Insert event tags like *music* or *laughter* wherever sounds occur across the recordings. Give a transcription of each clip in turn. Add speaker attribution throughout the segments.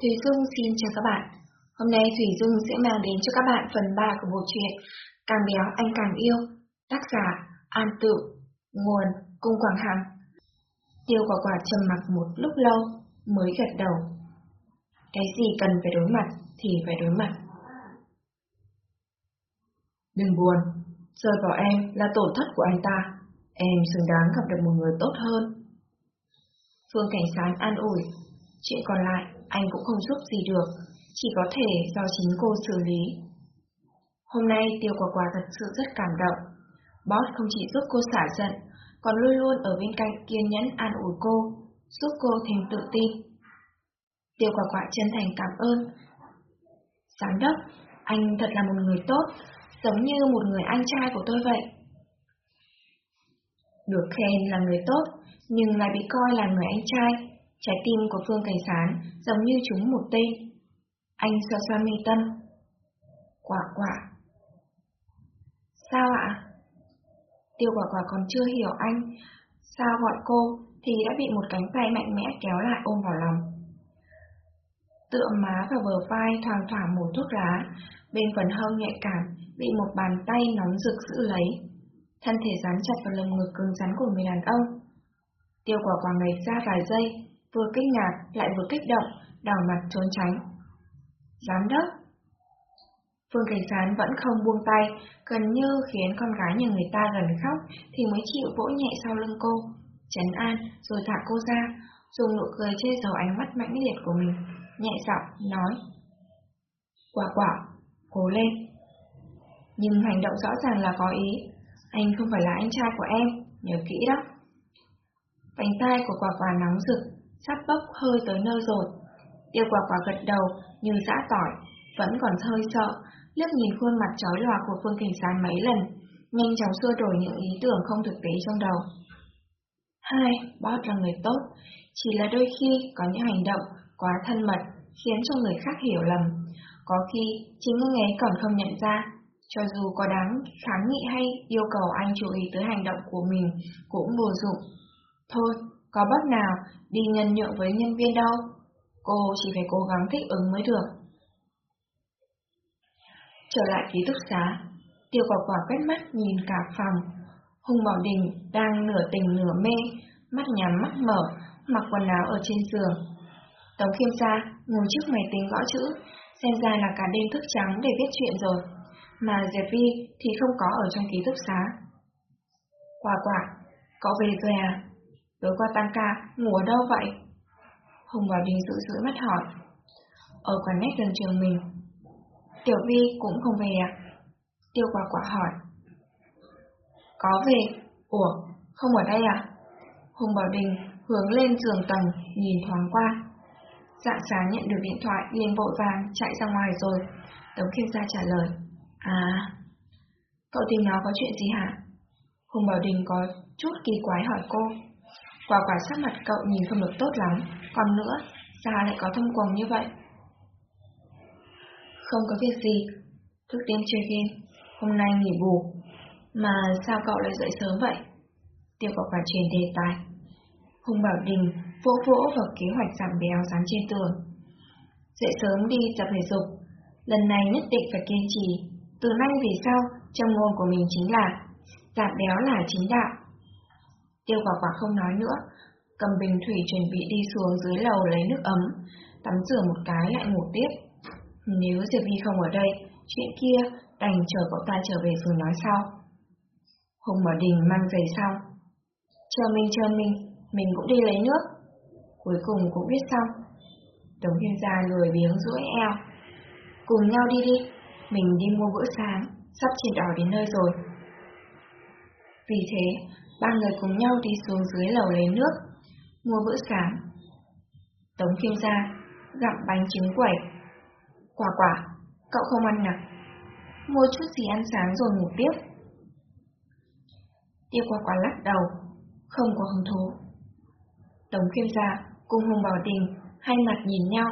Speaker 1: Thùy Dung xin chào các bạn. Hôm nay Thủy Dung sẽ mang đến cho các bạn phần 3 của bộ truyện Càng béo anh càng yêu, tác giả An Tự, nguồn Cung Quảng Hằng. Tiêu quả quả trầm mặc một lúc lâu mới gật đầu. Cái gì cần phải đối mặt thì phải đối mặt.
Speaker 2: Đừng buồn, rơi vào em là tổn thất của anh ta. Em xứng đáng gặp được một người tốt hơn.
Speaker 1: Phương Cảnh Sán an ủi. Chuyện còn lại anh cũng không giúp gì được, chỉ có thể do chính cô xử lý. Hôm nay Tiêu Quả Quả thật sự rất cảm động. Boss không chỉ giúp cô xả giận, còn luôn luôn ở bên cạnh kiên nhẫn an ủi cô, giúp cô thêm tự tin. Tiêu Quả Quả chân thành cảm ơn. Giám đốc, anh thật là một người tốt, giống như một người anh trai của tôi vậy. Được khen là người tốt, nhưng lại bị coi là người anh trai, Trái tim của Phương Cảnh Sán giống như chúng một tên. Anh xoa xoa mi tâm. Quả quả. Sao ạ? Tiêu quả quả còn chưa hiểu anh. Sao gọi cô thì đã bị một cánh tay mạnh mẽ kéo lại ôm vào lòng. Tựa má vào bờ vai thoảng thoảng mùi thuốc lá, bên phần hông nhạy cảm bị một bàn tay nóng rực giữ lấy. Thân thể dán chặt vào lồng ngực cứng rắn của người đàn ông. Tiêu quả quả ngây ra vài giây, vừa kinh ngạc lại vừa kích động, đỏ mặt trốn tránh. Giám đốc! Phương Cảnh Sán vẫn không buông tay, gần như khiến con gái nhà người ta gần khóc thì mới chịu vỗ nhẹ sau lưng cô, chấn an rồi thả cô ra, dùng nụ cười che giấu ánh mắt mãnh liệt của mình, nhẹ giọng nói. Quả quả, cố lên. Nhưng hành động rõ ràng là có ý, anh không phải là anh trai của em, nhớ kỹ đó. Bánh tay của quả quả nóng rực, sắp bốc hơi tới nơi rồi. Tiêu quả quả gật đầu như dã tỏi, vẫn còn hơi sợ, liếc nhìn khuôn mặt trói lòa của Phương cảnh Sán mấy lần, nhanh chóng xua đổi những ý tưởng không thực tế trong đầu. Hai, Bót là người tốt, chỉ là đôi khi có những hành động quá thân mật khiến cho người khác hiểu lầm. Có khi chính ông ấy còn không nhận ra, cho dù có đáng kháng nghị hay yêu cầu anh chú ý tới hành động của mình cũng vô dụng. Thôi, có bác nào đi nhân nhượng với nhân viên đâu. Cô chỉ phải cố gắng thích ứng mới được. Trở lại ký túc xá, tiêu quả quả quét mắt nhìn cả phòng. Hùng Bảo Đình đang nửa tình nửa mê, mắt nhắm mắt mở, mặc quần áo ở trên giường. Tống khiêm Sa ngồi trước máy tính gõ chữ, xem ra là cả đêm thức trắng để viết chuyện rồi. Mà Diệp Vi thì không có ở trong ký túc xá. Quả quả, cậu về rồi à? Tối qua tăng ca, ngủ ở đâu vậy? Hùng Bảo Đình dự giữ mắt hỏi. Ở quán nét gần trường mình. Tiểu Vi cũng không về à? Tiêu quả quả hỏi. Có về. Ủa, không ở đây à? Hùng Bảo Đình hướng lên giường tầng, nhìn thoáng qua. Dạng sáng nhận được điện thoại, liền vội vàng chạy ra ngoài rồi. Tống Khiêm Gia trả lời. À, cậu tìm nó có chuyện gì hả? Hùng Bảo Đình có chút kỳ quái hỏi cô. Quả quả sắc mặt cậu nhìn không được tốt lắm, còn nữa, sao lại có thâm quầng như vậy? Không có việc gì, thức đêm chơi game, hôm nay nghỉ bù. Mà sao cậu lại dậy sớm vậy? Tiêu quả quả truyền đề tài. Hùng Bảo Đình vỗ vỗ vào kế hoạch giảm béo dán trên tường. Dậy sớm đi tập thể dục, lần này nhất định phải kiên trì. Từ nay về sau, trong ngôn của mình chính là giảm béo là chính đạo, Tiêu quả quả không nói nữa, cầm bình thủy chuẩn bị đi xuống dưới lầu lấy nước ấm, tắm rửa một cái lại ngủ tiếp. Nếu Diệp Vi không ở đây, chuyện kia đành chờ cậu ta trở về rồi nói sau. Hùng mở đình mang giày xong. Chờ mình chờ mình, mình cũng đi lấy nước. Cuối cùng cũng biết xong. Tống thiên gia lười biếng duỗi eo. Cùng nhau đi đi, mình đi mua bữa sáng, sắp trên đỏ đến nơi rồi. Vì thế, ba người cùng nhau đi xuống dưới lầu lấy nước, mua bữa sáng. Tống Khiêm ra, gặm bánh trứng quẩy. Quả quả, cậu không ăn à? Mua chút gì ăn sáng rồi ngủ tiếp. Tiêu quả quả lắc đầu, không có hứng thú. Tống Khiêm ra, cùng Hùng Bảo Đình, hai mặt nhìn nhau.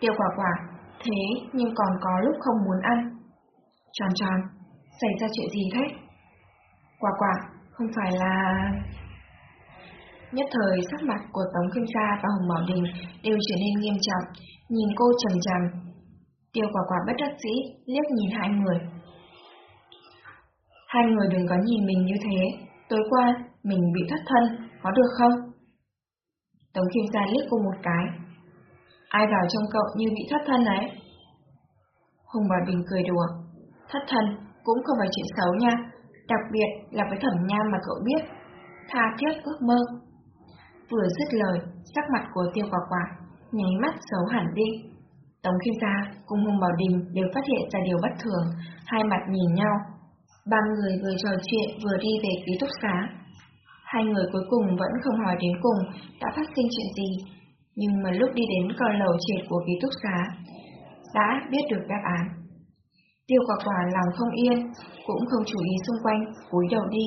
Speaker 1: Tiêu quả quả, thế nhưng còn có lúc không muốn ăn. Tròn tròn, xảy ra chuyện gì thế? Quả quả, không phải là... Nhất thời sắc mặt của Tống Kinh sa và Hồng Bảo Đình đều trở nên nghiêm trọng, nhìn cô trầm trầm. Tiêu quả quả bất đắc dĩ, liếc nhìn hai người. Hai người đừng có nhìn mình như thế, tối qua mình bị thất thân, có được không? Tống Kim sa liếc cô một cái. Ai vào trong cậu như bị thất thân đấy Hùng Bảo Đình cười đùa. Thất thân cũng không phải chuyện xấu nha, đặc biệt là với thẩm nham mà cậu biết. Tha thiết ước mơ. Vừa dứt lời, sắc mặt của tiêu quả quả, nháy mắt xấu hẳn đi. Tống Kim Gia cùng Hùng Bảo Đình đều phát hiện ra điều bất thường, hai mặt nhìn nhau. Ba người vừa trò chuyện vừa đi về ký túc xá. Hai người cuối cùng vẫn không hỏi đến cùng đã phát sinh chuyện gì, nhưng mà lúc đi đến con lầu trệt của ký túc xá, đã biết được đáp án. Tiêu quả quả lòng không yên, cũng không chú ý xung quanh, cúi đầu đi,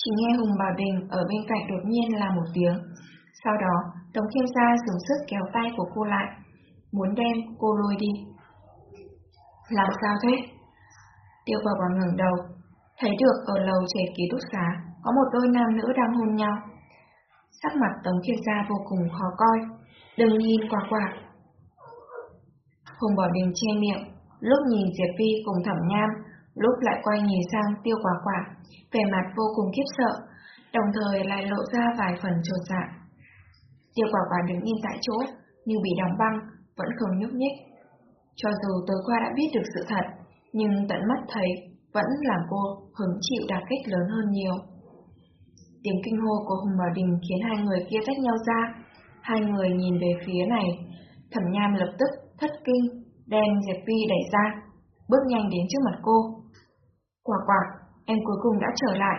Speaker 1: chỉ nghe Hùng Bảo bình ở bên cạnh đột nhiên là một tiếng. Sau đó, Tống Khiêm Gia dùng sức kéo tay của cô lại, muốn đem cô lôi đi. Làm sao thế? Tiêu bà quả ngẩng đầu, thấy được ở lầu trẻ ký túc xá có một đôi nam nữ đang hôn nhau. Sắc mặt Tống Khiêm Gia vô cùng khó coi, đừng nhìn quả quả. Hùng Bảo Đình che miệng, lúc nhìn Diệp Phi cùng thẩm nham, lúc lại quay nhìn sang tiêu quả quả, vẻ mặt vô cùng khiếp sợ, đồng thời lại lộ ra vài phần trột dạ. Tiêu quả quả đứng yên tại chỗ, như bị đóng băng, vẫn không nhúc nhích. Cho dù tối qua đã biết được sự thật, nhưng tận mắt thấy vẫn làm cô hứng chịu đả kích lớn hơn nhiều. Tiếng kinh hô của Hùng Bảo Đình khiến hai người kia tách nhau ra. Hai người nhìn về phía này, thẩm nham lập tức thất kinh, đem Diệp Phi đẩy ra, bước nhanh đến trước mặt cô. Quả quả, em cuối cùng đã trở lại.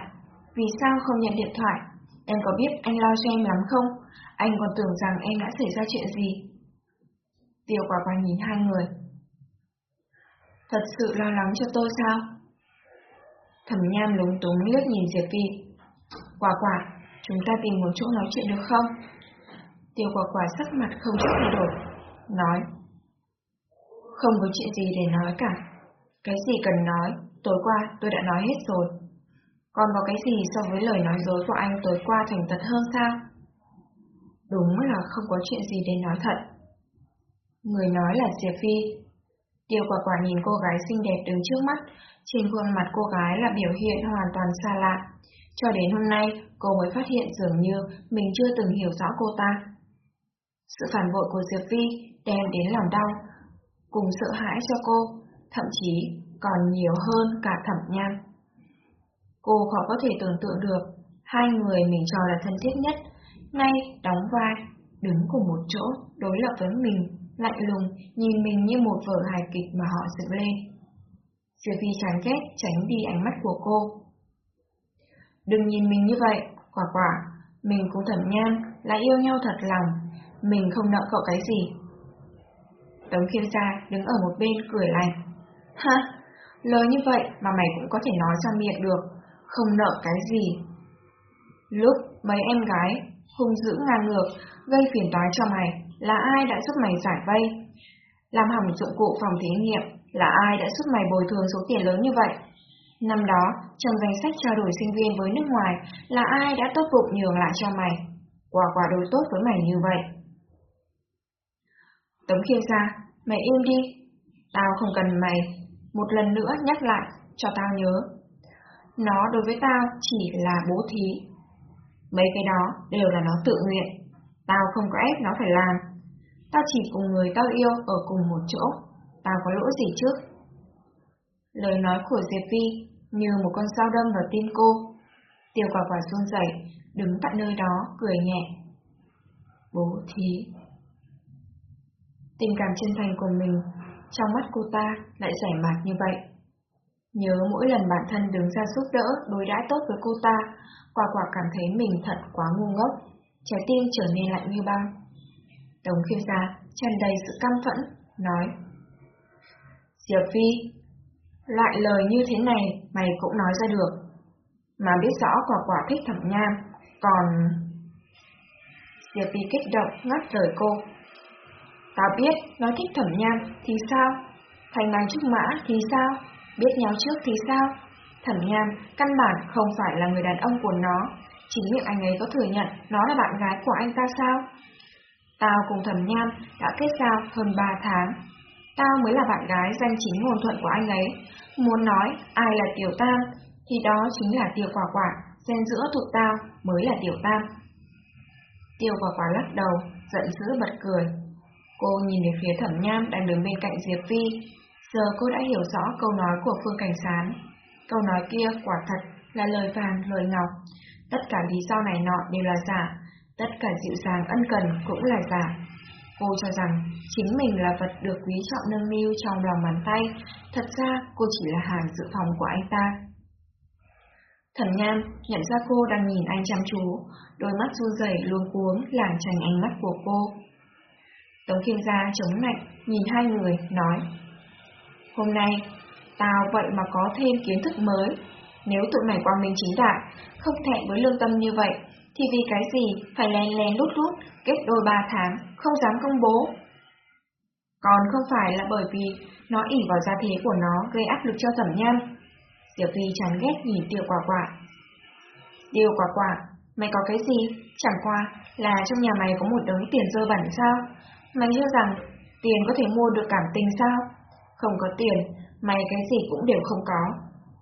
Speaker 1: Vì sao không nhận điện thoại? Em có biết anh lo cho em lắm không? Anh còn tưởng rằng em đã xảy ra chuyện gì. Tiêu quả quả nhìn hai người. Thật sự lo lắng cho tôi sao? Thẩm nham lúng túng liếc nhìn Diệp Vi. Quả quả, chúng ta tìm một chỗ nói chuyện được không? Tiêu quả quả sắc mặt không chút thay đổi, nói. Không có chuyện gì để nói cả. Cái gì cần nói, tối qua tôi đã nói hết rồi. Còn có cái gì so với lời nói dối của anh tối qua thành thật hơn sao? Đúng là không có chuyện gì để nói thật. Người nói là Diệp Phi. Tiêu quả quả nhìn cô gái xinh đẹp đứng trước mắt, trên khuôn mặt cô gái là biểu hiện hoàn toàn xa lạ. Cho đến hôm nay, cô mới phát hiện dường như mình chưa từng hiểu rõ cô ta. Sự phản bội của Diệp Phi đem đến lòng đau, cùng sợ hãi cho cô, thậm chí còn nhiều hơn cả thẩm nham. Cô khó có thể tưởng tượng được, hai người mình cho là thân thiết nhất, ngay đóng vai, đứng cùng một chỗ, đối lập với mình, lạnh lùng, nhìn mình như một vở hài kịch mà họ dựng lên. Diệp Phi chán ghét tránh đi ánh mắt của cô. Đừng nhìn mình như vậy, quả quả, mình cũng thẩm nham, là yêu nhau thật lòng, mình không nợ cậu cái gì. Tống khiêm gia đứng ở một bên cười lành. Ha, lời như vậy mà mày cũng có thể nói ra miệng được, không nợ cái gì. Lúc mấy em gái hung dữ ngang ngược, gây phiền toái cho mày, là ai đã giúp mày giải vây? Làm hỏng dụng cụ phòng thí nghiệm, là ai đã giúp mày bồi thường số tiền lớn như vậy? Năm đó, trong danh sách trao đổi sinh viên với nước ngoài, là ai đã tốt bụng nhường lại cho mày? Quả quả đối tốt với mày như vậy. Tống khiêm ra, mày im đi. Tao không cần mày. Một lần nữa nhắc lại, cho tao nhớ. Nó đối với tao chỉ là bố thí. Mấy cái đó đều là nó tự nguyện. Tao không có ép nó phải làm. Tao chỉ cùng người tao yêu ở cùng một chỗ. Tao có lỗi gì chứ? Lời nói của Diệp Vi như một con sao đâm vào tim cô. Tiêu quả quả run rẩy, đứng tại nơi đó, cười nhẹ. Bố thí. Tình cảm chân thành của mình, trong mắt cô ta lại giải mạt như vậy. Nhớ mỗi lần bản thân đứng ra giúp đỡ, đối đãi tốt với cô ta, quả quả cảm thấy mình thật quá ngu ngốc, trái tim trở nên lạnh như băng. Tống khiêm gia tràn đầy sự căm phẫn, nói Diệp Phi, loại lời như thế này mày cũng nói ra được, mà biết rõ quả quả thích thẩm nham, còn... Diệp Phi kích động ngắt lời cô. Tao biết nó thích thẩm nham thì sao? Thành mang trúc mã thì sao? Biết nhau trước thì sao? Thẩm nham căn bản không phải là người đàn ông của nó, Chính miệng anh ấy có thừa nhận nó là bạn gái của anh ta sao? Tao cùng thẩm nham đã kết giao hơn 3 tháng. Tao mới là bạn gái danh chính ngôn thuận của anh ấy. Muốn nói ai là tiểu tam, thì đó chính là tiểu quả quả, xen giữa thuộc tao mới là tiểu tam. Tiêu quả quả lắc đầu, giận dữ bật cười. Cô nhìn về phía thẩm nham đang đứng bên cạnh Diệp Phi. Giờ cô đã hiểu rõ câu nói của Phương Cảnh Sán. Câu nói kia quả thật là lời vàng, lời ngọc. Tất cả lý do này nọ đều là giả, tất cả dịu dàng ân cần cũng là giả. Cô cho rằng chính mình là vật được quý trọng nâng niu trong lòng bàn tay, thật ra cô chỉ là hàng dự phòng của anh ta. thẩm Nham nhận ra cô đang nhìn anh chăm chú, đôi mắt run rẩy luống cuống lảng tránh ánh mắt của cô. Tống Khiêm Gia chống lạnh, nhìn hai người, nói Hôm nay, tao vậy mà có thêm kiến thức mới. Nếu tụi mày quang minh chính đại, không thẹn với lương tâm như vậy, thì vì cái gì phải lén lén lút lút, kết đôi ba tháng, không dám công bố. Còn không phải là bởi vì nó ỉ vào gia thế của nó gây áp lực cho thẩm nham. Diệp Phi chán ghét nhìn tiêu quả quả. Tiêu quả quả, mày có cái gì? Chẳng qua là trong nhà mày có một đống tiền rơi bẩn sao? Mày cho rằng tiền có thể mua được cảm tình sao? Không có tiền, mày cái gì cũng đều không có.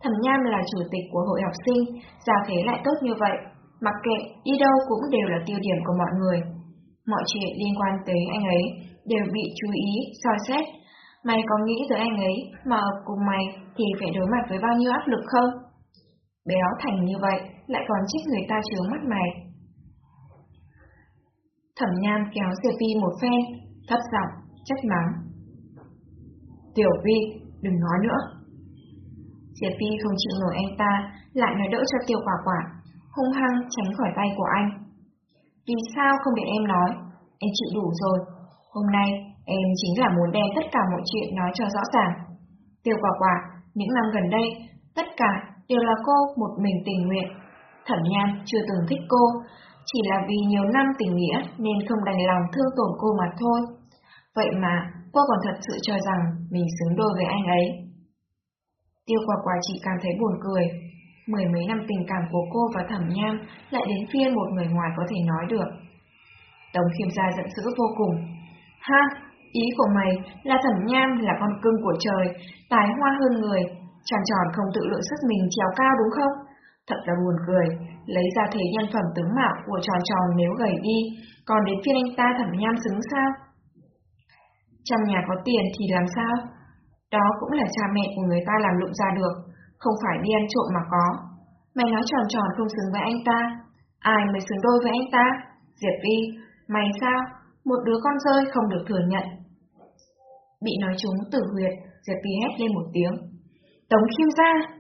Speaker 1: Thẩm Nham là chủ tịch của hội học sinh, gia thế lại tốt như vậy, mặc kệ đi đâu cũng đều là tiêu điểm của mọi người. Mọi chuyện liên quan tới anh ấy đều bị chú ý, soi xét. Mày có nghĩ tới anh ấy mà ở cùng mày thì phải đối mặt với bao nhiêu áp lực không? Béo thành như vậy lại còn trích người ta chướng mắt mày. Thẩm Nham kéo Diệp Vi một phen, thấp giọng, trách mắng. Tiểu Vi, đừng nói nữa. Diệp Vi không chịu nổi anh ta, lại nói đỡ cho tiểu quả quả, hung hăng tránh khỏi tay của anh. Vì sao không để em nói? Em chịu đủ rồi. Hôm nay, em chính là muốn đem tất cả mọi chuyện nói cho rõ ràng. tiểu quả quả, những năm gần đây, tất cả đều là cô một mình tình nguyện. Thẩm nham chưa từng thích cô, chỉ là vì nhiều năm tình nghĩa nên không đành lòng thương tổn cô mà thôi. Vậy mà, cô còn thật sự cho rằng mình xứng đôi với anh ấy. Tiêu quả quả chỉ cảm thấy buồn cười. Mười mấy năm tình cảm của cô và thẩm nham lại đến phiên một người ngoài có thể nói được. Tống khiêm gia giận dữ vô cùng. Ha, ý của mày là thẩm nham là con cưng của trời, tài hoa hơn người, tròn tròn không tự lượng sức mình trèo cao đúng không? Thật là buồn cười, lấy ra thế nhân phẩm tướng mạo của tròn tròn nếu gầy đi, còn đến phiên anh ta thẩm nham xứng sao? Trong nhà có tiền thì làm sao? Đó cũng là cha mẹ của người ta làm lụng ra được, không phải đi ăn trộm mà có. Mày nói tròn tròn không xứng với anh ta, ai mới xứng đôi với anh ta? Diệp Vi, mày sao? Một đứa con rơi không được thừa nhận. Bị nói trúng tử huyệt, Diệp Vi hét lên một tiếng. Tống khiêm ra!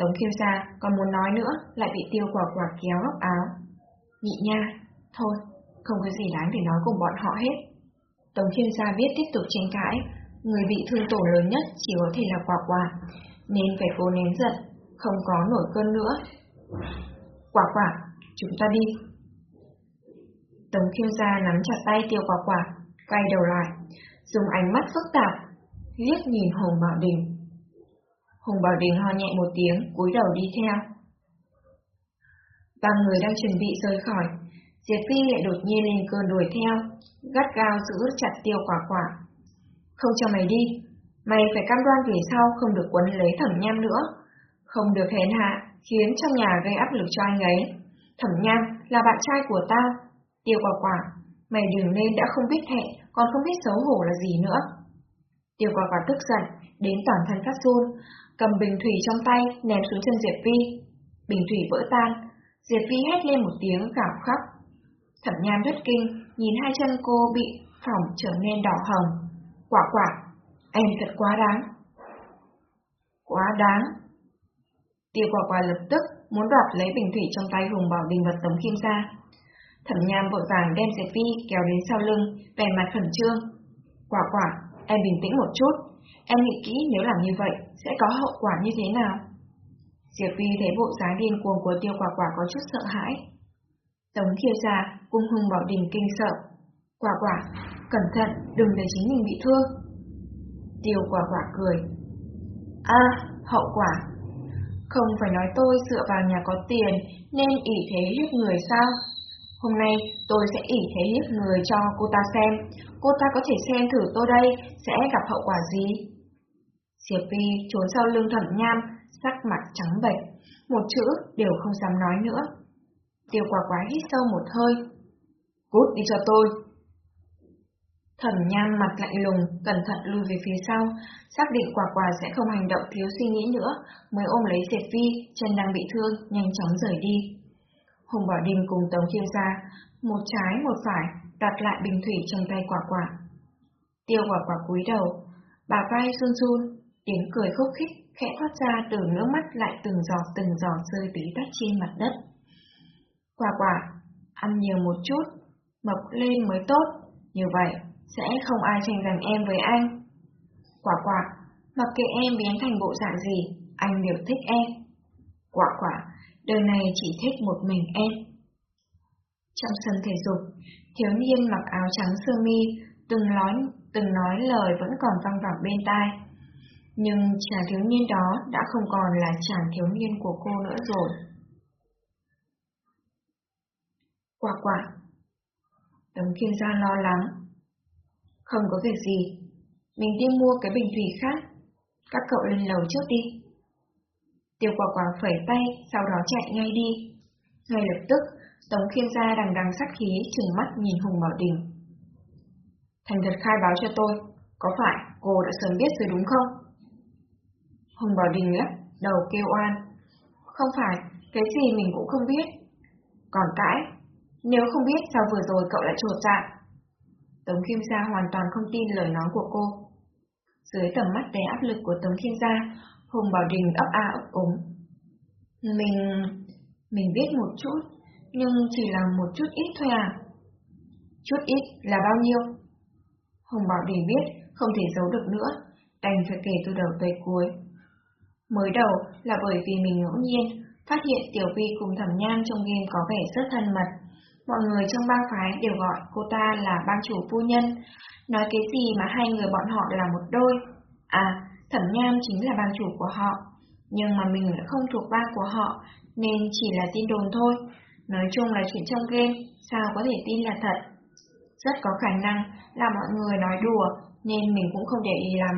Speaker 1: Tống khiêm ra còn muốn nói nữa, lại bị tiêu quả quả kéo góc áo. Nhị nha, thôi, không có gì đáng để nói cùng bọn họ hết. Tống khiêm xa biết tiếp tục tranh cãi, người bị thương tổn lớn nhất chỉ có thể là quả quả, nên phải cố nén giận, không có nổi cơn nữa. Quả quả, chúng ta đi. Tống khiêm xa nắm chặt tay tiêu quả quả, quay đầu lại, dùng ánh mắt phức tạp, liếc nhìn Hồng Bảo Đình. Hùng Bảo Đình ho nhẹ một tiếng, cúi đầu đi theo. Ba người đang chuẩn bị rời khỏi, Diệp Phi lại đột nhiên lên cơn đuổi theo, gắt gao giữ chặt tiêu quả quả. Không cho mày đi, mày phải cam đoan về sau không được quấn lấy thẩm nham nữa, không được hèn hạ, khiến trong nhà gây áp lực cho anh ấy. Thẩm nham là bạn trai của tao, tiêu quả quả, mày đừng nên đã không biết hẹn, còn không biết xấu hổ là gì nữa. Tiêu quả quả tức giận, đến toàn thân phát run, cầm bình thủy trong tay ném xuống chân Diệp Vi. Bình thủy vỡ tan, Diệp Vi hét lên một tiếng gào khóc. Thẩm Nham rất kinh, nhìn hai chân cô bị phỏng trở nên đỏ hồng. Quả quả, em thật quá đáng. Quá đáng. Tiêu quả quả lập tức muốn đoạt lấy bình thủy trong tay Hùng Bảo Đình và Tống Kim ra. Thẩm Nham vội vàng đem Diệp Vi kéo đến sau lưng, vẻ mặt khẩn trương. Quả quả, em bình tĩnh một chút, em nghĩ kỹ nếu làm như vậy sẽ có hậu quả như thế nào. Diệp Vi thấy bộ dáng điên cuồng của tiêu quả quả có chút sợ hãi. Tống kia ra, cung hùng bảo đình kinh sợ. Quả quả, cẩn thận, đừng để chính mình bị thương. Tiêu quả quả cười. a hậu quả. Không phải nói tôi dựa vào nhà có tiền nên ỷ thế hiếp người sao? Hôm nay tôi sẽ ỷ thế hiếp người cho cô ta xem. Cô ta có thể xem thử tôi đây sẽ gặp hậu quả gì. Diệp Vi trốn sau lưng thẩm nham, sắc mặt trắng bệch, một chữ đều không dám nói nữa. Tiêu quả quá hít sâu một hơi. Cút đi cho tôi. Thẩm nham mặt lạnh lùng, cẩn thận lùi về phía sau, xác định quả quả sẽ không hành động thiếu suy nghĩ nữa, mới ôm lấy Diệp Vi, chân đang bị thương, nhanh chóng rời đi. Hùng Bảo Đình cùng Tống Khiêm ra, một trái một phải, đặt lại bình thủy trong tay quả quả. Tiêu quả quả cúi đầu, bà vai run run, tiếng cười khúc khích, khẽ thoát ra từ nước mắt lại từng giọt từng giọt rơi tí tách trên mặt đất. Quả quả, ăn nhiều một chút, mập lên mới tốt, như vậy sẽ không ai tranh giành em với anh. Quả quả, mặc kệ em biến thành bộ dạng gì, anh đều thích em. Quả quả, đời này chỉ thích một mình em. Trong sân thể dục, thiếu niên mặc áo trắng sơ mi, từng nói, từng nói lời vẫn còn vang vẳng bên tai. Nhưng chàng thiếu niên đó đã không còn là chàng thiếu niên của cô nữa rồi. Quả quả Tống Kiên Gia lo lắng. Không có việc gì, mình đi mua cái bình thủy khác. Các cậu lên lầu trước đi. Tiêu quả quả phẩy tay, sau đó chạy ngay đi. Ngay lập tức, Tống Khiêm Gia đằng đằng sắc khí trừng mắt nhìn Hùng Bảo Đình. Thành thật khai báo cho tôi, có phải cô đã sớm biết rồi đúng không? Hùng Bảo Đình lắc đầu kêu oan. Không phải, cái gì mình cũng không biết. Còn cãi, nếu không biết sao vừa rồi cậu lại trột dạ. Tống Khiêm Gia hoàn toàn không tin lời nói của cô. Dưới tầm mắt đầy áp lực của Tống Khiêm Gia, Hùng Bảo Đình ấp a ấp úng. Mình... mình biết một chút, nhưng chỉ là một chút ít thôi à. Chút ít là bao nhiêu? Hồng Bảo để biết không thể giấu được nữa, đành phải kể từ đầu tới cuối. Mới đầu là bởi vì mình ngẫu nhiên phát hiện Tiểu Vi cùng Thẩm Nham trong game có vẻ rất thân mật. Mọi người trong bang phái đều gọi cô ta là bang chủ phu nhân, nói cái gì mà hai người bọn họ là một đôi. À, Thẩm Nham chính là bang chủ của họ, nhưng mà mình lại không thuộc bang của họ, nên chỉ là tin đồn thôi. Nói chung là chuyện trong game, sao có thể tin là thật. Rất có khả năng là mọi người nói đùa, nên mình cũng không để ý lắm.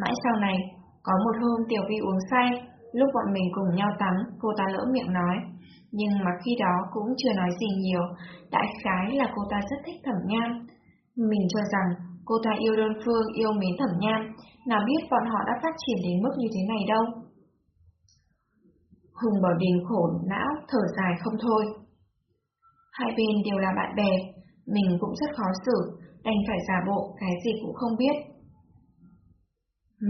Speaker 1: Mãi sau này, có một hôm Tiểu Vi uống say, lúc bọn mình cùng nhau tắm, cô ta lỡ miệng nói. Nhưng mà khi đó cũng chưa nói gì nhiều, đại khái là cô ta rất thích thẩm nham. Mình cho rằng cô ta yêu đơn phương, yêu mến thẩm nham, nào biết bọn họ đã phát triển đến mức như thế này đâu. Hùng Bảo Đình khổ não, thở dài không thôi. Hai bên đều là bạn bè, mình cũng rất khó xử, đành phải giả bộ cái gì cũng không biết.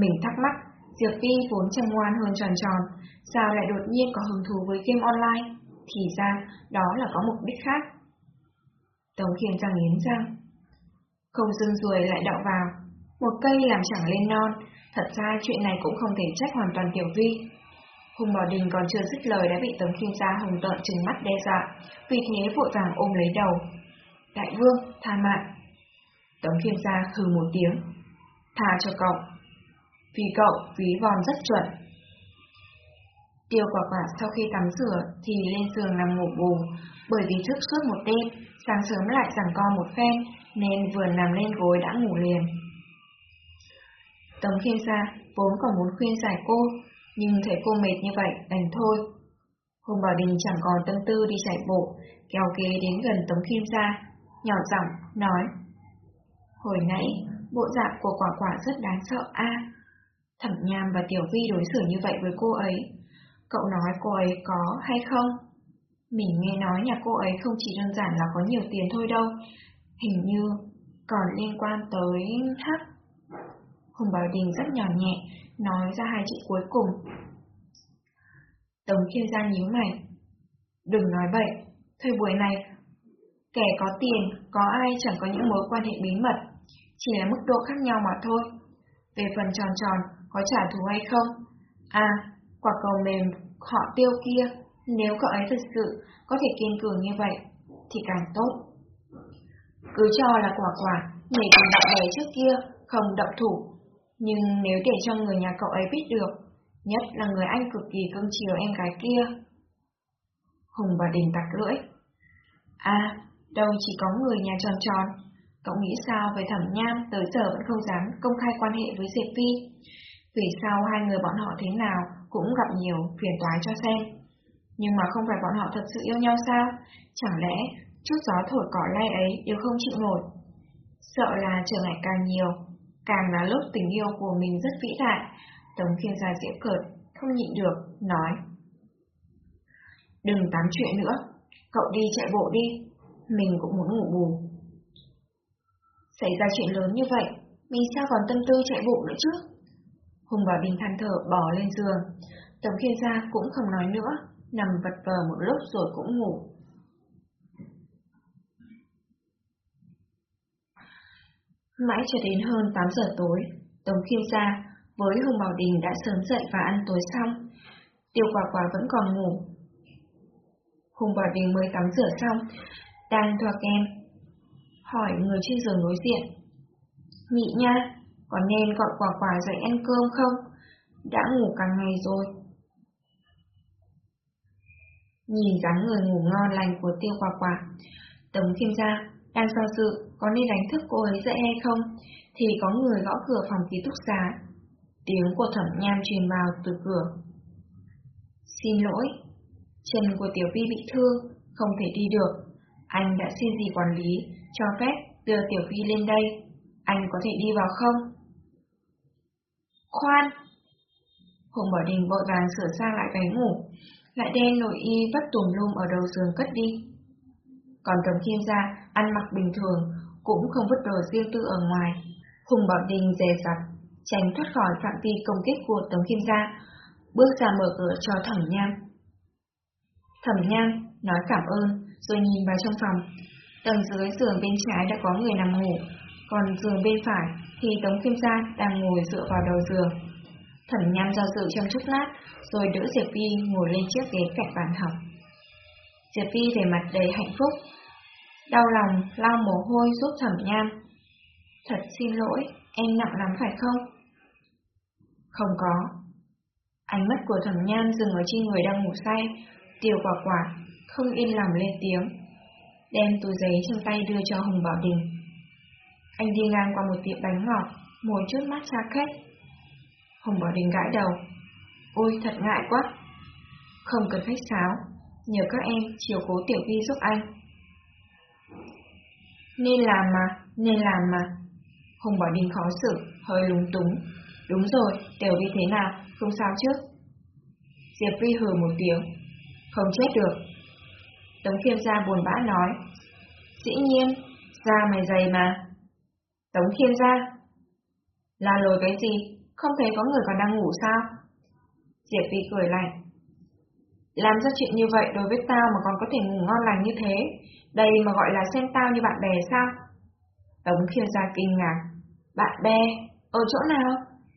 Speaker 1: Mình thắc mắc, Diệp Vi vốn chăm ngoan hơn tròn tròn, sao lại đột nhiên có hứng thú với game online? Thì ra, đó là có mục đích khác. Tống Khiêm răng nghiến răng. Không dưng ruồi lại đậu vào. Một cây làm chẳng lên non, thật ra chuyện này cũng không thể trách hoàn toàn Tiểu Vi. Hùng Bảo Đình còn chưa dứt lời đã bị Tống Khiêm gia hùng tợn trừng mắt đe dọa, vì thế vội vàng ôm lấy đầu. Đại vương, tha mạng. Tống Khiêm gia hừ một tiếng. Tha cho cậu. Vì cậu ví von rất chuẩn. Tiêu quả quả sau khi tắm rửa thì lên giường nằm ngủ bù, bởi vì thức suốt một đêm, sáng sớm lại giằng co một phen, nên vừa nằm lên gối đã ngủ liền. Tống khiêm gia vốn còn muốn khuyên giải cô, nhưng thấy cô mệt như vậy đành thôi. Hùng Bảo Đình chẳng còn tâm tư đi chạy bộ, kéo ghế đến gần Tống kim ra, nhỏ giọng nói. Hồi nãy, bộ dạng của quả quả rất đáng sợ a. Thẩm Nham và Tiểu Vi đối xử như vậy với cô ấy. Cậu nói cô ấy có hay không? Mình nghe nói nhà cô ấy không chỉ đơn giản là có nhiều tiền thôi đâu. Hình như còn liên quan tới hắc. Hùng Bảo Đình rất nhỏ nhẹ, nói ra hai chữ cuối cùng. Tống Khiên ra nhíu mày. Đừng nói vậy, thời buổi này, kẻ có tiền, có ai chẳng có những mối quan hệ bí mật, chỉ là mức độ khác nhau mà thôi. Về phần tròn tròn, có trả thù hay không? À, quả cầu mềm họ tiêu kia, nếu cậu ấy thật sự có thể kiên cường như vậy, thì càng tốt. Cứ cho là quả quả, nhảy cùng bạn bè trước kia, không động thủ. Nhưng nếu để cho người nhà cậu ấy biết được, Nhất là người anh cực kỳ cưng chiều em gái kia. Hùng và Đình tặc lưỡi. À, đâu chỉ có người nhà tròn tròn. Cậu nghĩ sao về thẩm nham tới giờ vẫn không dám công khai quan hệ với Diệp Phi? Vì sao hai người bọn họ thế nào cũng gặp nhiều phiền toái cho xem. Nhưng mà không phải bọn họ thật sự yêu nhau sao? Chẳng lẽ chút gió thổi cỏ lay ấy đều không chịu nổi? Sợ là trở ngại càng nhiều, càng là lúc tình yêu của mình rất vĩ đại. Tống khiên gia dễ cợt, không nhịn được, nói. Đừng tám chuyện nữa, cậu đi chạy bộ đi, mình cũng muốn ngủ bù. Xảy ra chuyện lớn như vậy, mình sao còn tâm tư chạy bộ nữa chứ? Hùng và Bình than thở bỏ lên giường, Tống Khiên Gia cũng không nói nữa, nằm vật vờ một lúc rồi cũng ngủ. Mãi cho đến hơn 8 giờ tối, Tống khiêm ra, với Hùng Bảo Đình đã sớm dậy và ăn tối xong. Tiêu quả quả vẫn còn ngủ. Hùng Bảo Đình mới tắm rửa xong, đang thoa kem. Hỏi người trên giường đối diện. Nhị nha, có nên gọi quả quả dậy ăn cơm không? Đã ngủ cả ngày rồi. Nhìn dáng người ngủ ngon lành của tiêu quả quả, Tống khiêm Gia đang do dự có nên đánh thức cô ấy dậy hay không, thì có người gõ cửa phòng ký túc xá. Tiếng của thẩm nham truyền vào từ cửa. Xin lỗi, chân của Tiểu Vi bị thương, không thể đi được. Anh đã xin gì quản lý, cho phép đưa Tiểu Vi lên đây. Anh có thể đi vào không? Khoan! Hùng Bảo Đình vội vàng sửa sang lại váy ngủ, lại đem nội y vắt tùm lum ở đầu giường cất đi. Còn Tống Khiêm ra ăn mặc bình thường, cũng không vứt đồ riêng tư ở ngoài. Hùng Bảo Đình dè dặt, tránh thoát khỏi phạm vi công kích của Tống Kim gia, bước ra mở cửa cho Thẩm Nham. Thẩm Nham nói cảm ơn, rồi nhìn vào trong phòng. Tầng dưới giường bên trái đã có người nằm ngủ, còn giường bên phải thì Tống Kim gia đang ngồi dựa vào đầu giường. Thẩm Nham do dự trong chút lát, rồi đỡ Diệp Vi ngồi lên chiếc ghế cạnh bàn học. Diệp Vi về mặt đầy hạnh phúc, đau lòng lau mồ hôi giúp Thẩm Nham. Thật xin lỗi, em nặng lắm phải không? Không có. Ánh mắt của Thẩm Nham dừng ở trên người đang ngủ say, tiểu quả quả, không yên lòng lên tiếng. Đem túi giấy trong tay đưa cho Hùng Bảo Đình. Anh đi ngang qua một tiệm bánh ngọt, mồi chút mắt xa khách. Hùng Bảo Đình gãi đầu. Ôi, thật ngại quá. Không cần khách sáo, nhờ các em chiều cố Tiểu Vi giúp anh. Nên làm mà, nên làm mà. Hùng Bảo Đình khó xử, hơi lúng túng. Đúng rồi, Tiểu Vi thế nào, không sao chứ? Diệp Vi hừ một tiếng. Không chết được. Tống Khiêm gia buồn bã nói. Dĩ nhiên, da mày dày mà. Tống Khiêm gia. Là lồi cái gì? Không thấy có người còn đang ngủ sao? Diệp Vi cười lạnh. Làm ra chuyện như vậy đối với tao mà còn có thể ngủ ngon lành như thế, đây mà gọi là xem tao như bạn bè sao? Tống khiêu gia kinh ngạc. Bạn bè? Ở chỗ nào?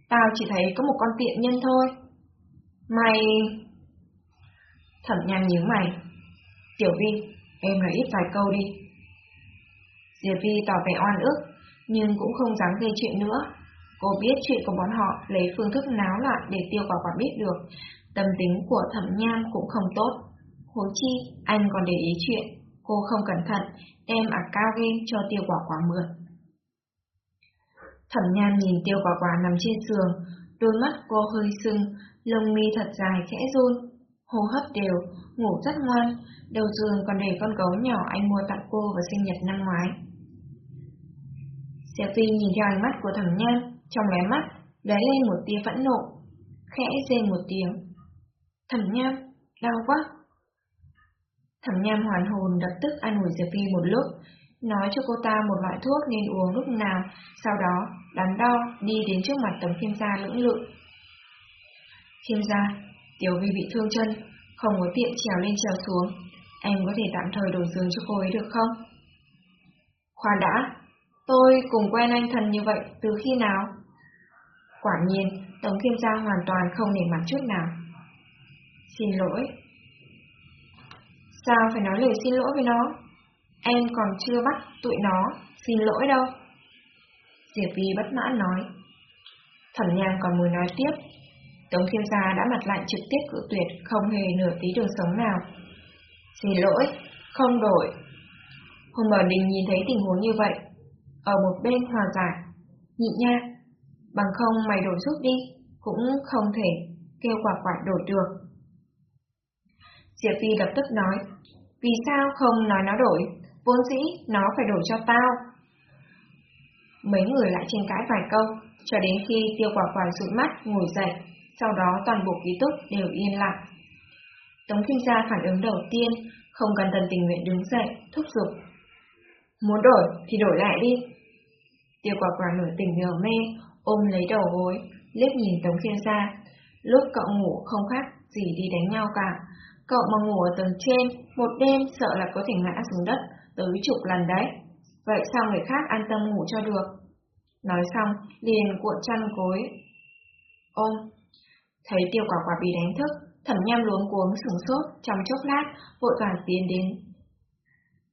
Speaker 1: Tao chỉ thấy có một con tiện nhân thôi. Mày... Thẩm nham nhíu mày. Tiểu Vi, em nói ít vài câu đi. Diệp Vi tỏ vẻ oan ức, nhưng cũng không dám gây chuyện nữa. Cô biết chuyện của bọn họ lấy phương thức náo loạn để tiêu quả quả biết được, tâm tính của thẩm nham cũng không tốt. Huống chi, anh còn để ý chuyện, cô không cẩn thận, đem ạc cao ghen cho tiêu quả quả mượn. Thẩm nham nhìn tiêu quả quả nằm trên giường, đôi mắt cô hơi sưng, lông mi thật dài khẽ run, hô hấp đều, ngủ rất ngoan, đầu giường còn để con gấu nhỏ anh mua tặng cô vào sinh nhật năm ngoái. Xe Phi nhìn theo ánh mắt của thẩm nhan, trong lóe mắt, lóe lên một tia phẫn nộ, khẽ rên một tiếng. Thẩm nham, đau quá. Thẩm nham hoàn hồn lập tức an ủi Diệp Phi một lúc, nói cho cô ta một loại thuốc nên uống lúc nào, sau đó đắn đo đi đến trước mặt tấm khiêm gia lưỡng lự. Khiêm gia, Tiểu Vi bị thương chân, không có tiện trèo lên trèo xuống, em có thể tạm thời đổi giường cho cô ấy được không? Khoan đã, tôi cùng quen anh thần như vậy từ khi nào? Quả nhiên, Tống Khiêm Gia hoàn toàn không nể mặt chút nào. Xin lỗi. Sao phải nói lời xin lỗi với nó? Em còn chưa bắt tụi nó, xin lỗi đâu. Diệp Vi bất mãn nói. Thẩm nhàn còn muốn nói tiếp. Tống Thiên Gia đã mặt lạnh trực tiếp cự tuyệt, không hề nửa tí đường sống nào. Xin lỗi, không đổi. Hùng Bảo Đình nhìn thấy tình huống như vậy, ở một bên hòa giải. Nhị nha, bằng không mày đổi giúp đi, cũng không thể kêu quả quả đổi được. Diệp Vi lập tức nói, vì sao không nói nó đổi, vốn dĩ nó phải đổi cho tao. Mấy người lại tranh cãi vài câu, cho đến khi tiêu quả quả rụi mắt, ngồi dậy, sau đó toàn bộ ký túc đều yên lặng. Tống Kinh Gia phản ứng đầu tiên, không cần tần tình nguyện đứng dậy, thúc giục. Muốn đổi thì đổi lại đi. Tiêu quả quả nổi tỉnh nhờ mê, ôm lấy đầu gối, liếc nhìn Tống Thiên Gia. Lúc cậu ngủ không khác gì đi đánh nhau cả. Cậu mà ngủ ở tầng trên, một đêm sợ là có thể ngã xuống đất tới chục lần đấy. Vậy sao người khác an tâm ngủ cho được? Nói xong, liền cuộn chăn gối. Ôm. Thấy tiêu quả quả bị đánh thức, thẩm nham luống cuống sửng sốt trong chốc lát, vội vàng tiến đến.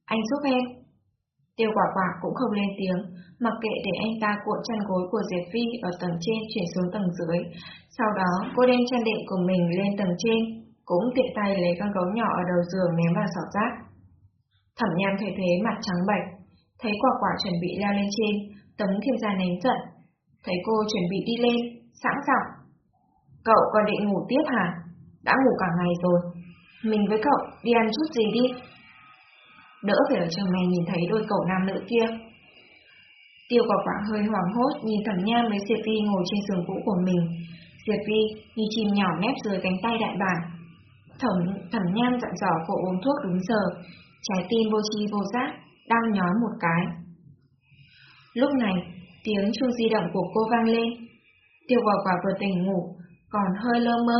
Speaker 1: Anh giúp em. Tiêu quả quả cũng không lên tiếng, mặc kệ để anh ta cuộn chăn gối của Diệp Phi ở tầng trên chuyển xuống tầng dưới. Sau đó, cô đem chăn đệm của mình lên tầng trên, cũng tiện tay lấy con gấu nhỏ ở đầu giường ném vào sọt rác. Thẩm nham thấy thế mặt trắng bệch, thấy quả quả chuẩn bị leo lên trên, tấm thiên gia nén giận. Thấy cô chuẩn bị đi lên, sẵn giọng. Cậu còn định ngủ tiếp hả? Đã ngủ cả ngày rồi. Mình với cậu đi ăn chút gì đi. Đỡ phải ở trường này nhìn thấy đôi cậu nam nữ kia. Tiêu quả quả hơi hoảng hốt nhìn thẩm nham với Diệp Vi ngồi trên giường cũ của mình. Diệp Vi như chim nhỏ nép dưới cánh tay đại bản. Thẩm, thẩm nham dặn dò cô uống thuốc đúng giờ, trái tim vô chi vô giác, đang nhói một cái. Lúc này, tiếng chuông di động của cô vang lên. Tiêu quả quả vừa tỉnh ngủ, còn hơi lơ mơ,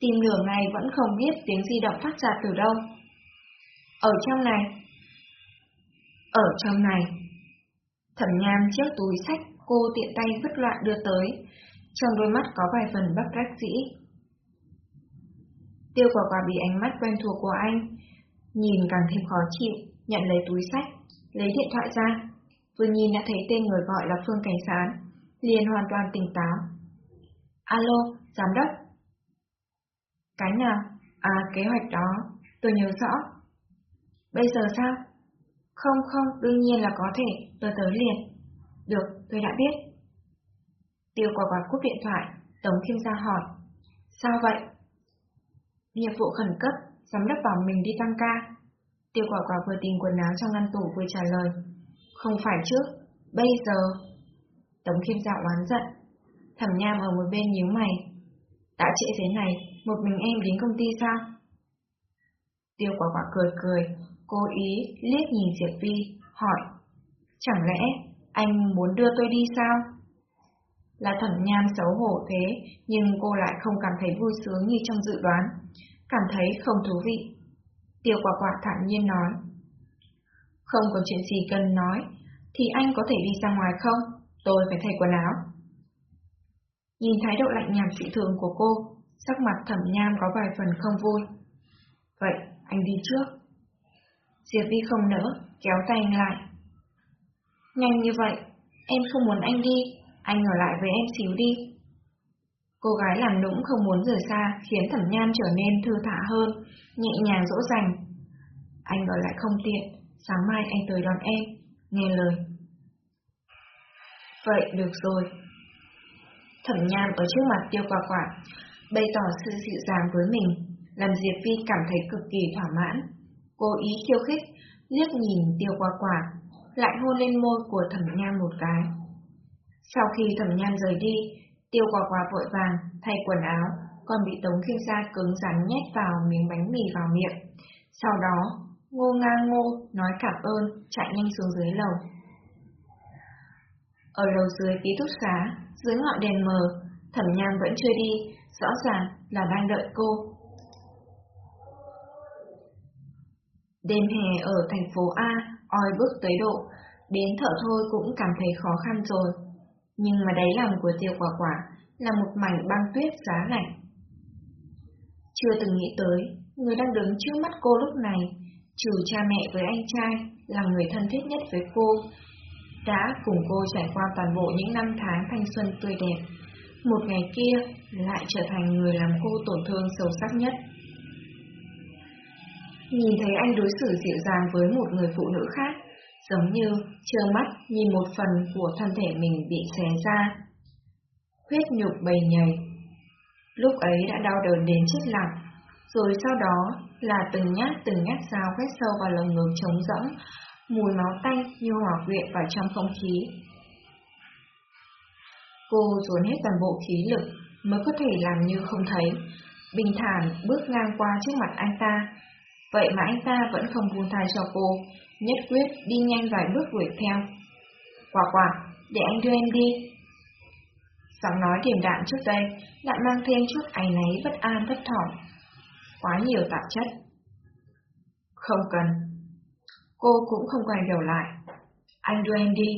Speaker 1: tìm nửa ngày vẫn không biết tiếng di động phát ra từ đâu. Ở trong này. Ở trong này. Thẩm nham chiếc túi sách cô tiện tay vứt loạn đưa tới, trong đôi mắt có vài phần bất đắc dĩ. Tiêu quả quả bị ánh mắt quen thuộc của anh, nhìn càng thêm khó chịu, nhận lấy túi sách, lấy điện thoại ra, vừa nhìn đã thấy tên người gọi là Phương Cảnh Sán, liền hoàn toàn tỉnh táo. Alo, giám đốc. Cái nào? À, kế hoạch đó, tôi nhớ rõ. Bây giờ sao? Không không, đương nhiên là có thể, tôi tới liền. Được, tôi đã biết. Tiêu quả quả cúp điện thoại, Tống Kim ra hỏi. Sao vậy? Nhiệm vụ khẩn cấp, giám đốc bảo mình đi tăng ca. Tiêu quả quả vừa tìm quần áo trong ngăn tủ vừa trả lời. Không phải trước, bây giờ. Tống khiêm Dạo oán giận. Thẩm Nham ở một bên nhíu mày. Đã trễ thế này, một mình em đến công ty sao? Tiêu quả quả cười cười, cố ý liếc nhìn Diệp Vi, hỏi. Chẳng lẽ anh muốn đưa tôi đi sao? Là thẩm nham xấu hổ thế, nhưng cô lại không cảm thấy vui sướng như trong dự đoán, cảm thấy không thú vị. Tiêu quả quả thản nhiên nói. Không có chuyện gì cần nói, thì anh có thể đi ra ngoài không? Tôi phải thay quần áo. Nhìn thái độ lạnh nhạt dị thường của cô, sắc mặt thẩm nham có vài phần không vui. Vậy, anh đi trước. Diệp Vi không nỡ, kéo tay anh lại. Nhanh như vậy, em không muốn anh đi, anh ở lại với em xíu đi. Cô gái làm nũng không muốn rời xa khiến thẩm nham trở nên thư thả hơn, nhẹ nhàng dỗ dành. Anh ở lại không tiện, sáng mai anh tới đón em, nghe lời. Vậy được rồi. Thẩm nham ở trước mặt tiêu quả quả, bày tỏ sự dịu dàng với mình, làm Diệp Vi cảm thấy cực kỳ thỏa mãn. cô ý khiêu khích, liếc nhìn tiêu quả quả, lại hôn lên môi của thẩm nham một cái. Sau khi thẩm nhan rời đi, tiêu quả quả vội vàng, thay quần áo, còn bị Tống Khiêm Gia cứng rắn nhét vào miếng bánh mì vào miệng. Sau đó, ngô ngang ngô, nói cảm ơn, chạy nhanh xuống dưới lầu. Ở lầu dưới ký túc xá, dưới ngọn đèn mờ, thẩm nhan vẫn chưa đi, rõ ràng là đang đợi cô. Đêm hè ở thành phố A, oi bức tới độ, đến thở thôi cũng cảm thấy khó khăn rồi. Nhưng mà đáy lòng của tiêu quả quả là một mảnh băng tuyết giá lạnh. Chưa từng nghĩ tới, người đang đứng trước mắt cô lúc này, trừ cha mẹ với anh trai, là người thân thiết nhất với cô, đã cùng cô trải qua toàn bộ những năm tháng thanh xuân tươi đẹp. một ngày kia lại trở thành người làm cô tổn thương sâu sắc nhất. Nhìn thấy anh đối xử dịu dàng với một người phụ nữ khác, giống như trơ mắt nhìn một phần của thân thể mình bị xé ra. Huyết nhục bầy nhầy. Lúc ấy đã đau đớn đến chết lặng, rồi sau đó là từng nhát từng nhát dao quét sâu vào lồng ngực trống rỗng, mùi máu tanh như hỏa quyện vào trong không khí. Cô dồn hết toàn bộ khí lực mới có thể làm như không thấy, bình thản bước ngang qua trước mặt anh ta. Vậy mà anh ta vẫn không buông tay cho cô, nhất quyết đi nhanh vài bước đuổi theo. Quả quả, để anh đưa em đi. Giọng nói điềm đạm trước đây lại mang thêm chút áy náy bất an bất thỏm. Quá nhiều tạp chất. Không cần. Cô cũng không quay đầu lại. Anh đưa em đi.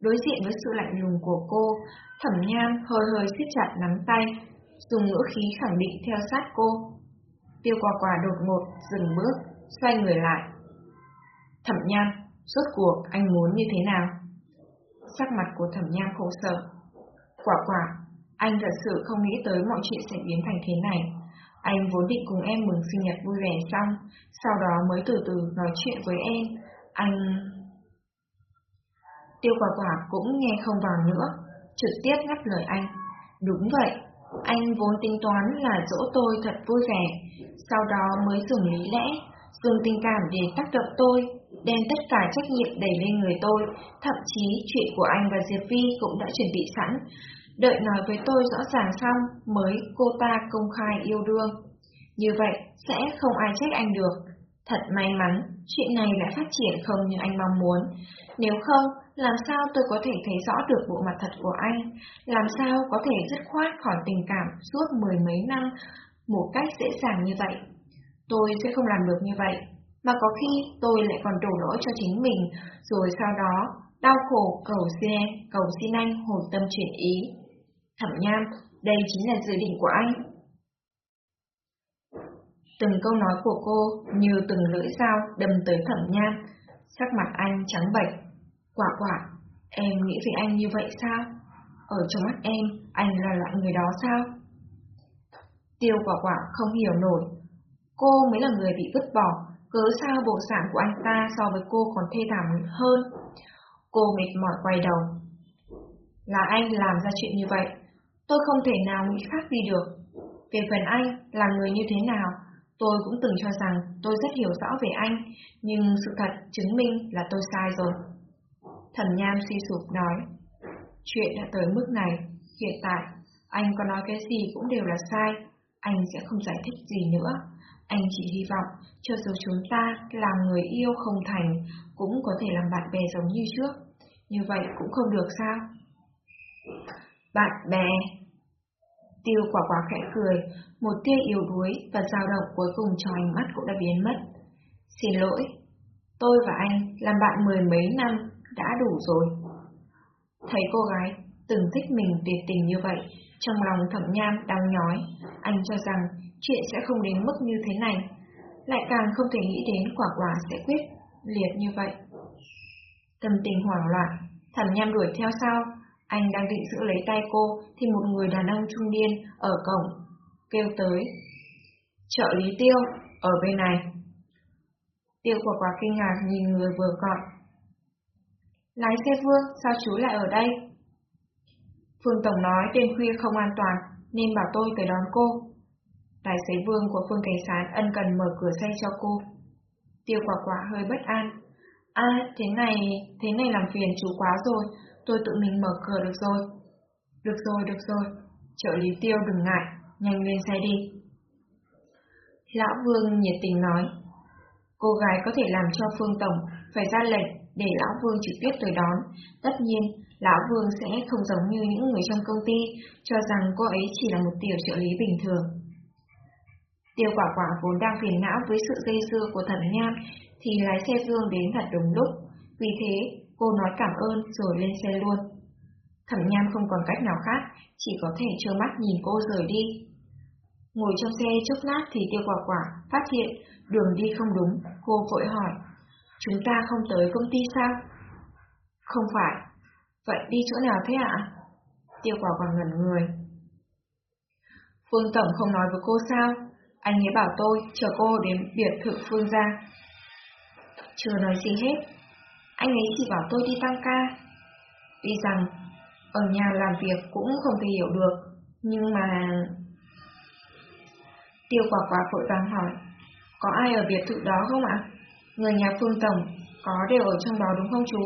Speaker 1: Đối diện với sự lạnh lùng của cô, thẩm nham hơi hơi siết chặt nắm tay, dùng ngữ khí khẳng định theo sát cô. Tiêu quả quả đột ngột, dừng bước, xoay người lại. Thẩm nham, rốt cuộc anh muốn như thế nào? Sắc mặt của thẩm nham khổ sở. Quả quả, anh thật sự không nghĩ tới mọi chuyện sẽ biến thành thế này. Anh vốn định cùng em mừng sinh nhật vui vẻ xong, sau đó mới từ từ nói chuyện với em. Anh... Tiêu quả quả cũng nghe không vào nữa, trực tiếp ngắt lời anh. Đúng vậy, anh vốn tính toán là dỗ tôi thật vui vẻ, sau đó mới dùng lý lẽ, dùng tình cảm để tác động tôi, đem tất cả trách nhiệm đẩy lên người tôi, thậm chí chuyện của anh và Diệp Vi cũng đã chuẩn bị sẵn. Đợi nói với tôi rõ ràng xong mới cô ta công khai yêu đương. Như vậy sẽ không ai trách anh được. Thật may mắn, chuyện này đã phát triển không như anh mong muốn. Nếu không, làm sao tôi có thể thấy rõ được bộ mặt thật của anh? Làm sao có thể dứt khoát khỏi tình cảm suốt mười mấy năm một cách dễ dàng như vậy? Tôi sẽ không làm được như vậy, mà có khi tôi lại còn đổ lỗi cho chính mình, rồi sau đó đau khổ cầu xin cầu xin anh hồi tâm chuyển ý. Thẩm Nham, đây chính là dự định của anh. Từng câu nói của cô như từng lưỡi dao đâm tới Thẩm Nham, sắc mặt anh trắng bệch. Quả quả, em nghĩ về anh như vậy sao? Ở trong mắt em, anh là loại người đó sao? Tiêu quả quả không hiểu nổi. Cô mới là người bị vứt bỏ, cớ sao bộ dạng của anh ta so với cô còn thê thảm hơn. Cô mệt mỏi quay đầu. Là anh làm ra chuyện như vậy, tôi không thể nào nghĩ khác đi được. Về phần anh là người như thế nào, tôi cũng từng cho rằng tôi rất hiểu rõ về anh, nhưng sự thật chứng minh là tôi sai rồi. Thần Nham suy sụp nói, chuyện đã tới mức này, hiện tại anh có nói cái gì cũng đều là sai, anh sẽ không giải thích gì nữa. Anh chỉ hy vọng, cho dù chúng ta làm người yêu không thành, cũng có thể làm bạn bè giống như trước. Như vậy cũng không được sao? Bạn bè Tiêu quả quả khẽ cười, một tia yếu đuối và dao động cuối cùng trong ánh mắt cũng đã biến mất. Xin lỗi, tôi và anh làm bạn mười mấy năm đã đủ rồi. Thấy cô gái từng thích mình tuyệt tình như vậy, trong lòng thẩm nham đang nhói, anh cho rằng chuyện sẽ không đến mức như thế này, lại càng không thể nghĩ đến quả quả sẽ quyết liệt như vậy. Tâm tình hoảng loạn, thẩm nham đuổi theo sau, anh đang định giữ lấy tay cô thì một người đàn ông trung niên ở cổng kêu tới. Trợ lý tiêu, ở bên này. Tiêu quả quả kinh ngạc nhìn người vừa gọi. Lái xe Vương, sao chú lại ở đây? Phương Tổng nói đêm khuya không an toàn, nên bảo tôi tới đón cô. Tài xế Vương của Phương Cảnh Sán ân cần mở cửa xe cho cô. Tiêu quả quả hơi bất an. À, thế này, thế này làm phiền chú quá rồi, tôi tự mình mở cửa được rồi. Được rồi, được rồi, trợ lý tiêu đừng ngại, nhanh lên xe đi. Lão Vương nhiệt tình nói, cô gái có thể làm cho Phương Tổng phải ra lệnh để Lão Vương trực tiếp tới đón. Tất nhiên, Lão Vương sẽ không giống như những người trong công ty, cho rằng cô ấy chỉ là một tiểu trợ lý bình thường. Tiêu quả quả vốn đang phiền não với sự dây dưa của thần nham, thì lái xe Vương đến thật đúng lúc. Vì thế, cô nói cảm ơn rồi lên xe luôn. Thẩm nham không còn cách nào khác, chỉ có thể trơ mắt nhìn cô rời đi. Ngồi trong xe chốc lát thì tiêu quả quả phát hiện đường đi không đúng, cô vội hỏi. Chúng ta không tới công ty sao? Không phải. Vậy đi chỗ nào thế ạ? Tiêu quả quả ngẩn người, Phương Tổng không nói với cô sao? Anh ấy bảo tôi chờ cô đến biệt thự Phương ra. Chưa nói gì hết. Anh ấy chỉ bảo tôi đi tăng ca. Tuy rằng ở nhà làm việc cũng không thể hiểu được, nhưng mà... Tiêu quả quả vội vàng hỏi, có ai ở biệt thự đó không ạ? Người nhà Phương Tổng có đều ở trong đó đúng không chú?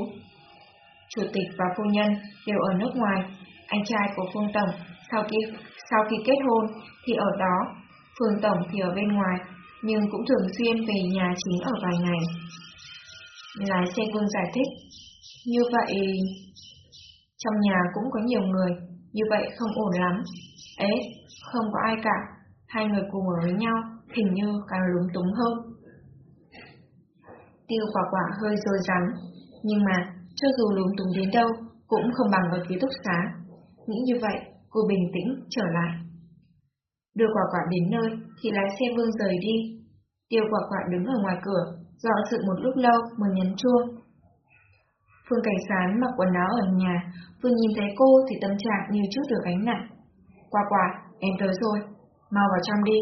Speaker 1: Chủ tịch và phu nhân đều ở nước ngoài, anh trai của Phương Tổng sau khi, sau khi kết hôn thì ở đó, Phương Tổng thì ở bên ngoài, nhưng cũng thường xuyên về nhà chính ở vài ngày. Lái xe Vương giải thích, như vậy... Trong nhà cũng có nhiều người, như vậy không ổn lắm. Ế, không có ai cả, hai người cùng ở với nhau, hình như càng lúng túng hơn. Tiêu quả quả hơi rơi rắn, nhưng mà cho dù lúng túng đến đâu, cũng không bằng ở ký túc xá. Nghĩ như vậy, cô bình tĩnh trở lại. Đưa quả quả đến nơi thì lái xe vương rời đi. Tiêu quả quả đứng ở ngoài cửa, dò sự một lúc lâu mới nhấn chuông. Phương Cảnh Sán mặc quần áo ở nhà, vừa nhìn thấy cô thì tâm trạng như chút được gánh nặng. Quả quả, em tới rồi, mau vào trong đi.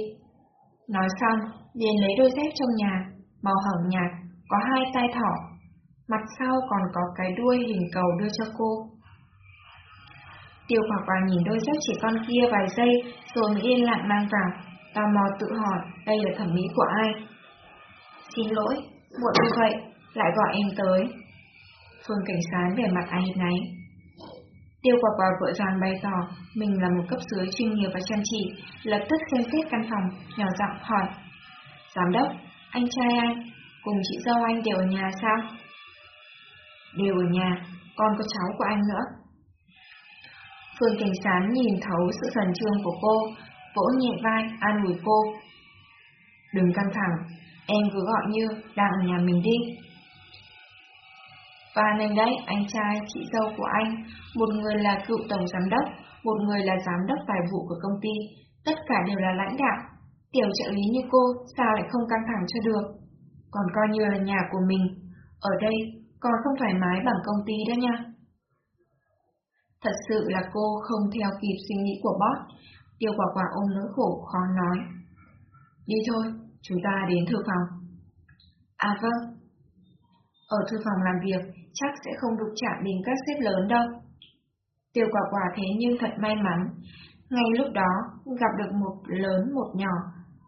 Speaker 1: Nói xong, liền lấy đôi dép trong nhà, màu hồng nhạt, có hai tai thỏ. Mặt sau còn có cái đuôi hình cầu đưa cho cô. Tiêu quả quả nhìn đôi dép trẻ con kia vài giây rồi mới yên lặng mang vào, tò mò tự hỏi đây là thẩm mỹ của ai. Xin lỗi, muộn như vậy, lại gọi em tới. Phương Cảnh Sán về mặt ai náy. Tiêu quả quả vội vàng bày tỏ mình là một cấp dưới chuyên nghiệp và chăm chỉ, lập tức xem xét căn phòng, nhỏ giọng hỏi. Giám đốc, anh trai anh, cùng chị dâu anh đều ở nhà sao? Đều ở nhà, con có cháu của anh nữa. Phương Cảnh Sán nhìn thấu sự thần trương của cô, vỗ nhẹ vai, an ủi cô. Đừng căng thẳng, em cứ gọi như đang ở nhà mình đi. Và nên đấy, anh trai, chị dâu của anh, một người là cựu tổng giám đốc, một người là giám đốc tài vụ của công ty, tất cả đều là lãnh đạo. Tiểu trợ lý như cô, sao lại không căng thẳng cho được? Còn coi như là nhà của mình. Ở đây, còn không thoải mái bằng công ty đó nha. Thật sự là cô không theo kịp suy nghĩ của boss. Tiêu quả quả ôm nỗi khổ khó nói. Đi thôi, chúng ta đến thư phòng. À vâng. Ở thư phòng làm việc, chắc sẽ không đụng chạm đến các xếp lớn đâu. Tiêu quả quả thế nhưng thật may mắn. Ngay lúc đó, gặp được một lớn một nhỏ,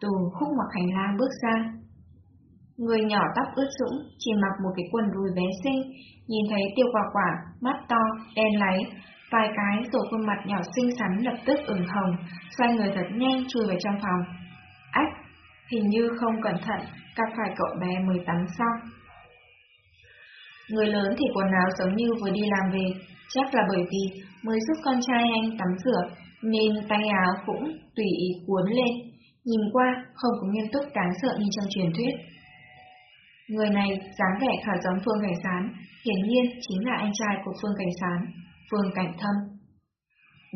Speaker 1: từ khúc ngoặc hành lang bước ra. Người nhỏ tóc ướt sũng, chỉ mặc một cái quần đùi bé xinh, nhìn thấy tiêu quả quả, mắt to, đen láy, vài cái rồi khuôn mặt nhỏ xinh xắn lập tức ửng hồng, xoay người thật nhanh chui vào trong phòng. Ách, hình như không cẩn thận, gặp phải cậu bé mới tắm xong. Người lớn thì quần áo giống như vừa đi làm về, chắc là bởi vì mới giúp con trai anh tắm rửa, nên tay áo cũng tùy ý cuốn lên, nhìn qua không có nghiêm túc đáng sợ như trong truyền thuyết. Người này dáng vẻ khả giống Phương Cảnh Sán, hiển nhiên chính là anh trai của Phương Cảnh Sán, Phương Cảnh Thâm.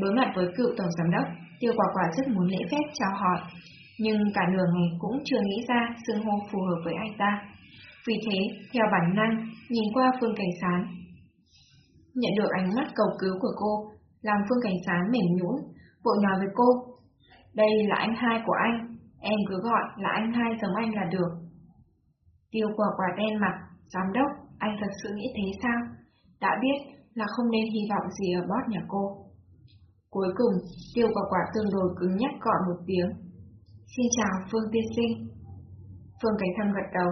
Speaker 1: Đối mặt với cựu tổng giám đốc, Tiêu Quả Quả rất muốn lễ phép chào hỏi, nhưng cả nửa ngày cũng chưa nghĩ ra xương hô phù hợp với anh ta. Vì thế, theo bản năng, nhìn qua Phương Cảnh Sán. Nhận được ánh mắt cầu cứu của cô, làm Phương Cảnh Sán mềm nhũn, vội nói với cô. Đây là anh hai của anh, em cứ gọi là anh hai giống anh là được. Tiêu quả quả đen mặt, giám đốc, anh thật sự nghĩ thế sao? Đã biết là không nên hy vọng gì ở bót nhà cô. Cuối cùng, tiêu quả quả tương đối cứng nhắc gọi một tiếng. Xin chào Phương Tiên Sinh. Phương Cảnh Thâm gật đầu.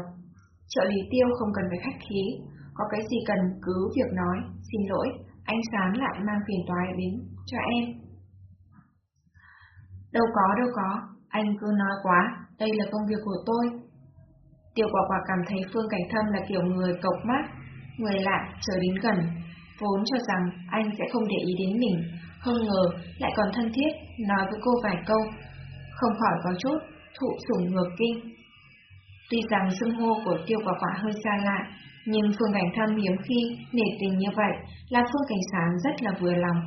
Speaker 1: Trợ lý tiêu không cần phải khách khí, có cái gì cần cứ việc nói, xin lỗi, anh sáng lại mang phiền toái đến cho em. Đâu có, đâu có, anh cứ nói quá, đây là công việc của tôi. Tiêu quả quả cảm thấy Phương Cảnh Thâm là kiểu người cộc mắt, người lạ trở đến gần, vốn cho rằng anh sẽ không để ý đến mình, không ngờ lại còn thân thiết, nói với cô vài câu, không khỏi có chút thụ sủng ngược kinh. Tuy rằng xưng hô của tiêu quả quả hơi xa lạ, nhưng Phương Cảnh Thâm hiếm khi nể tình như vậy là Phương Cảnh Sáng rất là vừa lòng.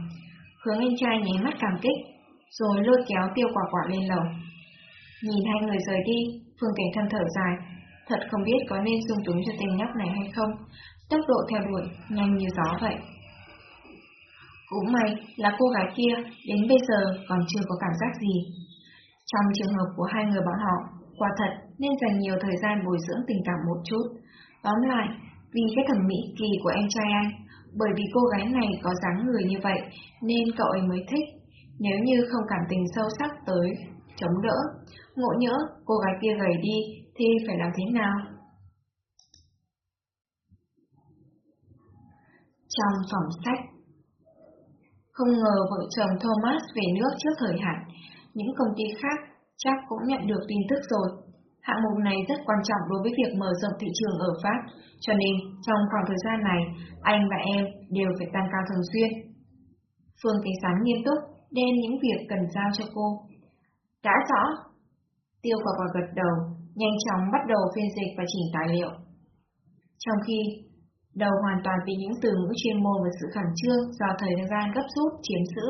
Speaker 1: Hướng anh trai nháy mắt cảm kích, rồi lôi kéo tiêu quả quả lên lầu. Nhìn hai người rời đi, Phương Cảnh Thâm thở dài, thật không biết có nên dung túng cho tình nhóc này hay không, tốc độ theo đuổi nhanh như gió vậy. Cũng may là cô gái kia đến bây giờ còn chưa có cảm giác gì. Trong trường hợp của hai người bọn họ, quả thật nên dành nhiều thời gian bồi dưỡng tình cảm một chút. Tóm lại, vì cái thẩm mỹ kỳ của em trai anh, bởi vì cô gái này có dáng người như vậy nên cậu ấy mới thích. Nếu như không cảm tình sâu sắc tới chống đỡ, ngộ nhỡ cô gái kia gầy đi thì phải làm thế nào? Trong phòng sách Không ngờ vợ chồng Thomas về nước trước thời hạn, những công ty khác chắc cũng nhận được tin tức rồi. Hạng mục này rất quan trọng đối với việc mở rộng thị trường ở Pháp, cho nên trong khoảng thời gian này, anh và em đều phải tăng cao thường xuyên. Phương Kính Sán nghiêm túc, đem những việc cần giao cho cô. Đã rõ. Tiêu quả quả gật đầu, nhanh chóng bắt đầu phiên dịch và chỉnh tài liệu. Trong khi đầu hoàn toàn vì những từ ngữ chuyên môn và sự khẩn trương do thời gian gấp rút chiếm giữ,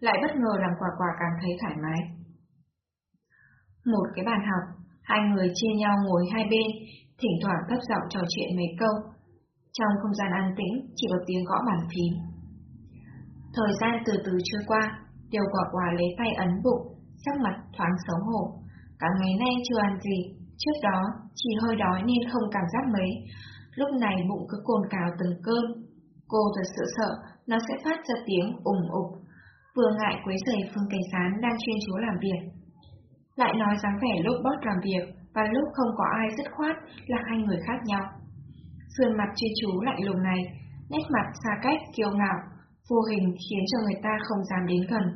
Speaker 1: lại bất ngờ làm quả quả cảm thấy thoải mái. Một cái bàn học, hai người chia nhau ngồi hai bên, thỉnh thoảng thấp giọng trò chuyện mấy câu. Trong không gian an tĩnh, chỉ có tiếng gõ bàn phím. Thời gian từ từ trôi qua, Tiêu quả quả lấy tay ấn bụng, sắc mặt thoáng xấu hổ. Cả ngày nay chưa ăn gì, trước đó chỉ hơi đói nên không cảm giác mấy. Lúc này bụng cứ cồn cào từng cơn. Cô thật sự sợ nó sẽ phát ra tiếng ủng ục. Vừa ngại quấy rầy Phương Cảnh Sán đang chuyên chú làm việc. Lại nói dáng vẻ lúc bót làm việc và lúc không có ai dứt khoát là hai người khác nhau. Sườn mặt chuyên chú lạnh lùng này, nét mặt xa cách kiêu ngạo, vô hình khiến cho người ta không dám đến gần.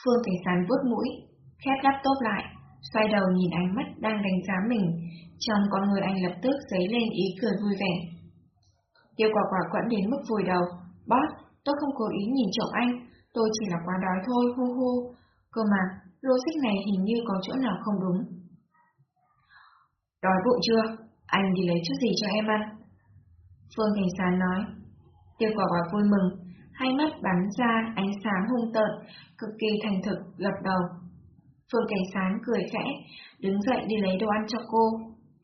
Speaker 1: Phương Cảnh Sán vuốt mũi, khép laptop lại, xoay đầu nhìn ánh mắt đang đánh giá mình, trong con người anh lập tức dấy lên ý cười vui vẻ. Tiêu quả quả quẫn đến mức vùi đầu, boss, tôi không cố ý nhìn trộm anh, tôi chỉ là quá đói thôi, hu hu. Cơ mà, logic này hình như có chỗ nào không đúng. Đói bụng chưa? Anh đi lấy chút gì cho em ăn? Phương Thành Sán nói. Tiêu quả quả vui mừng, hai mắt bắn ra ánh sáng hung tợn, cực kỳ thành thực, gật đầu. Phương Cảnh Sán cười khẽ, đứng dậy đi lấy đồ ăn cho cô.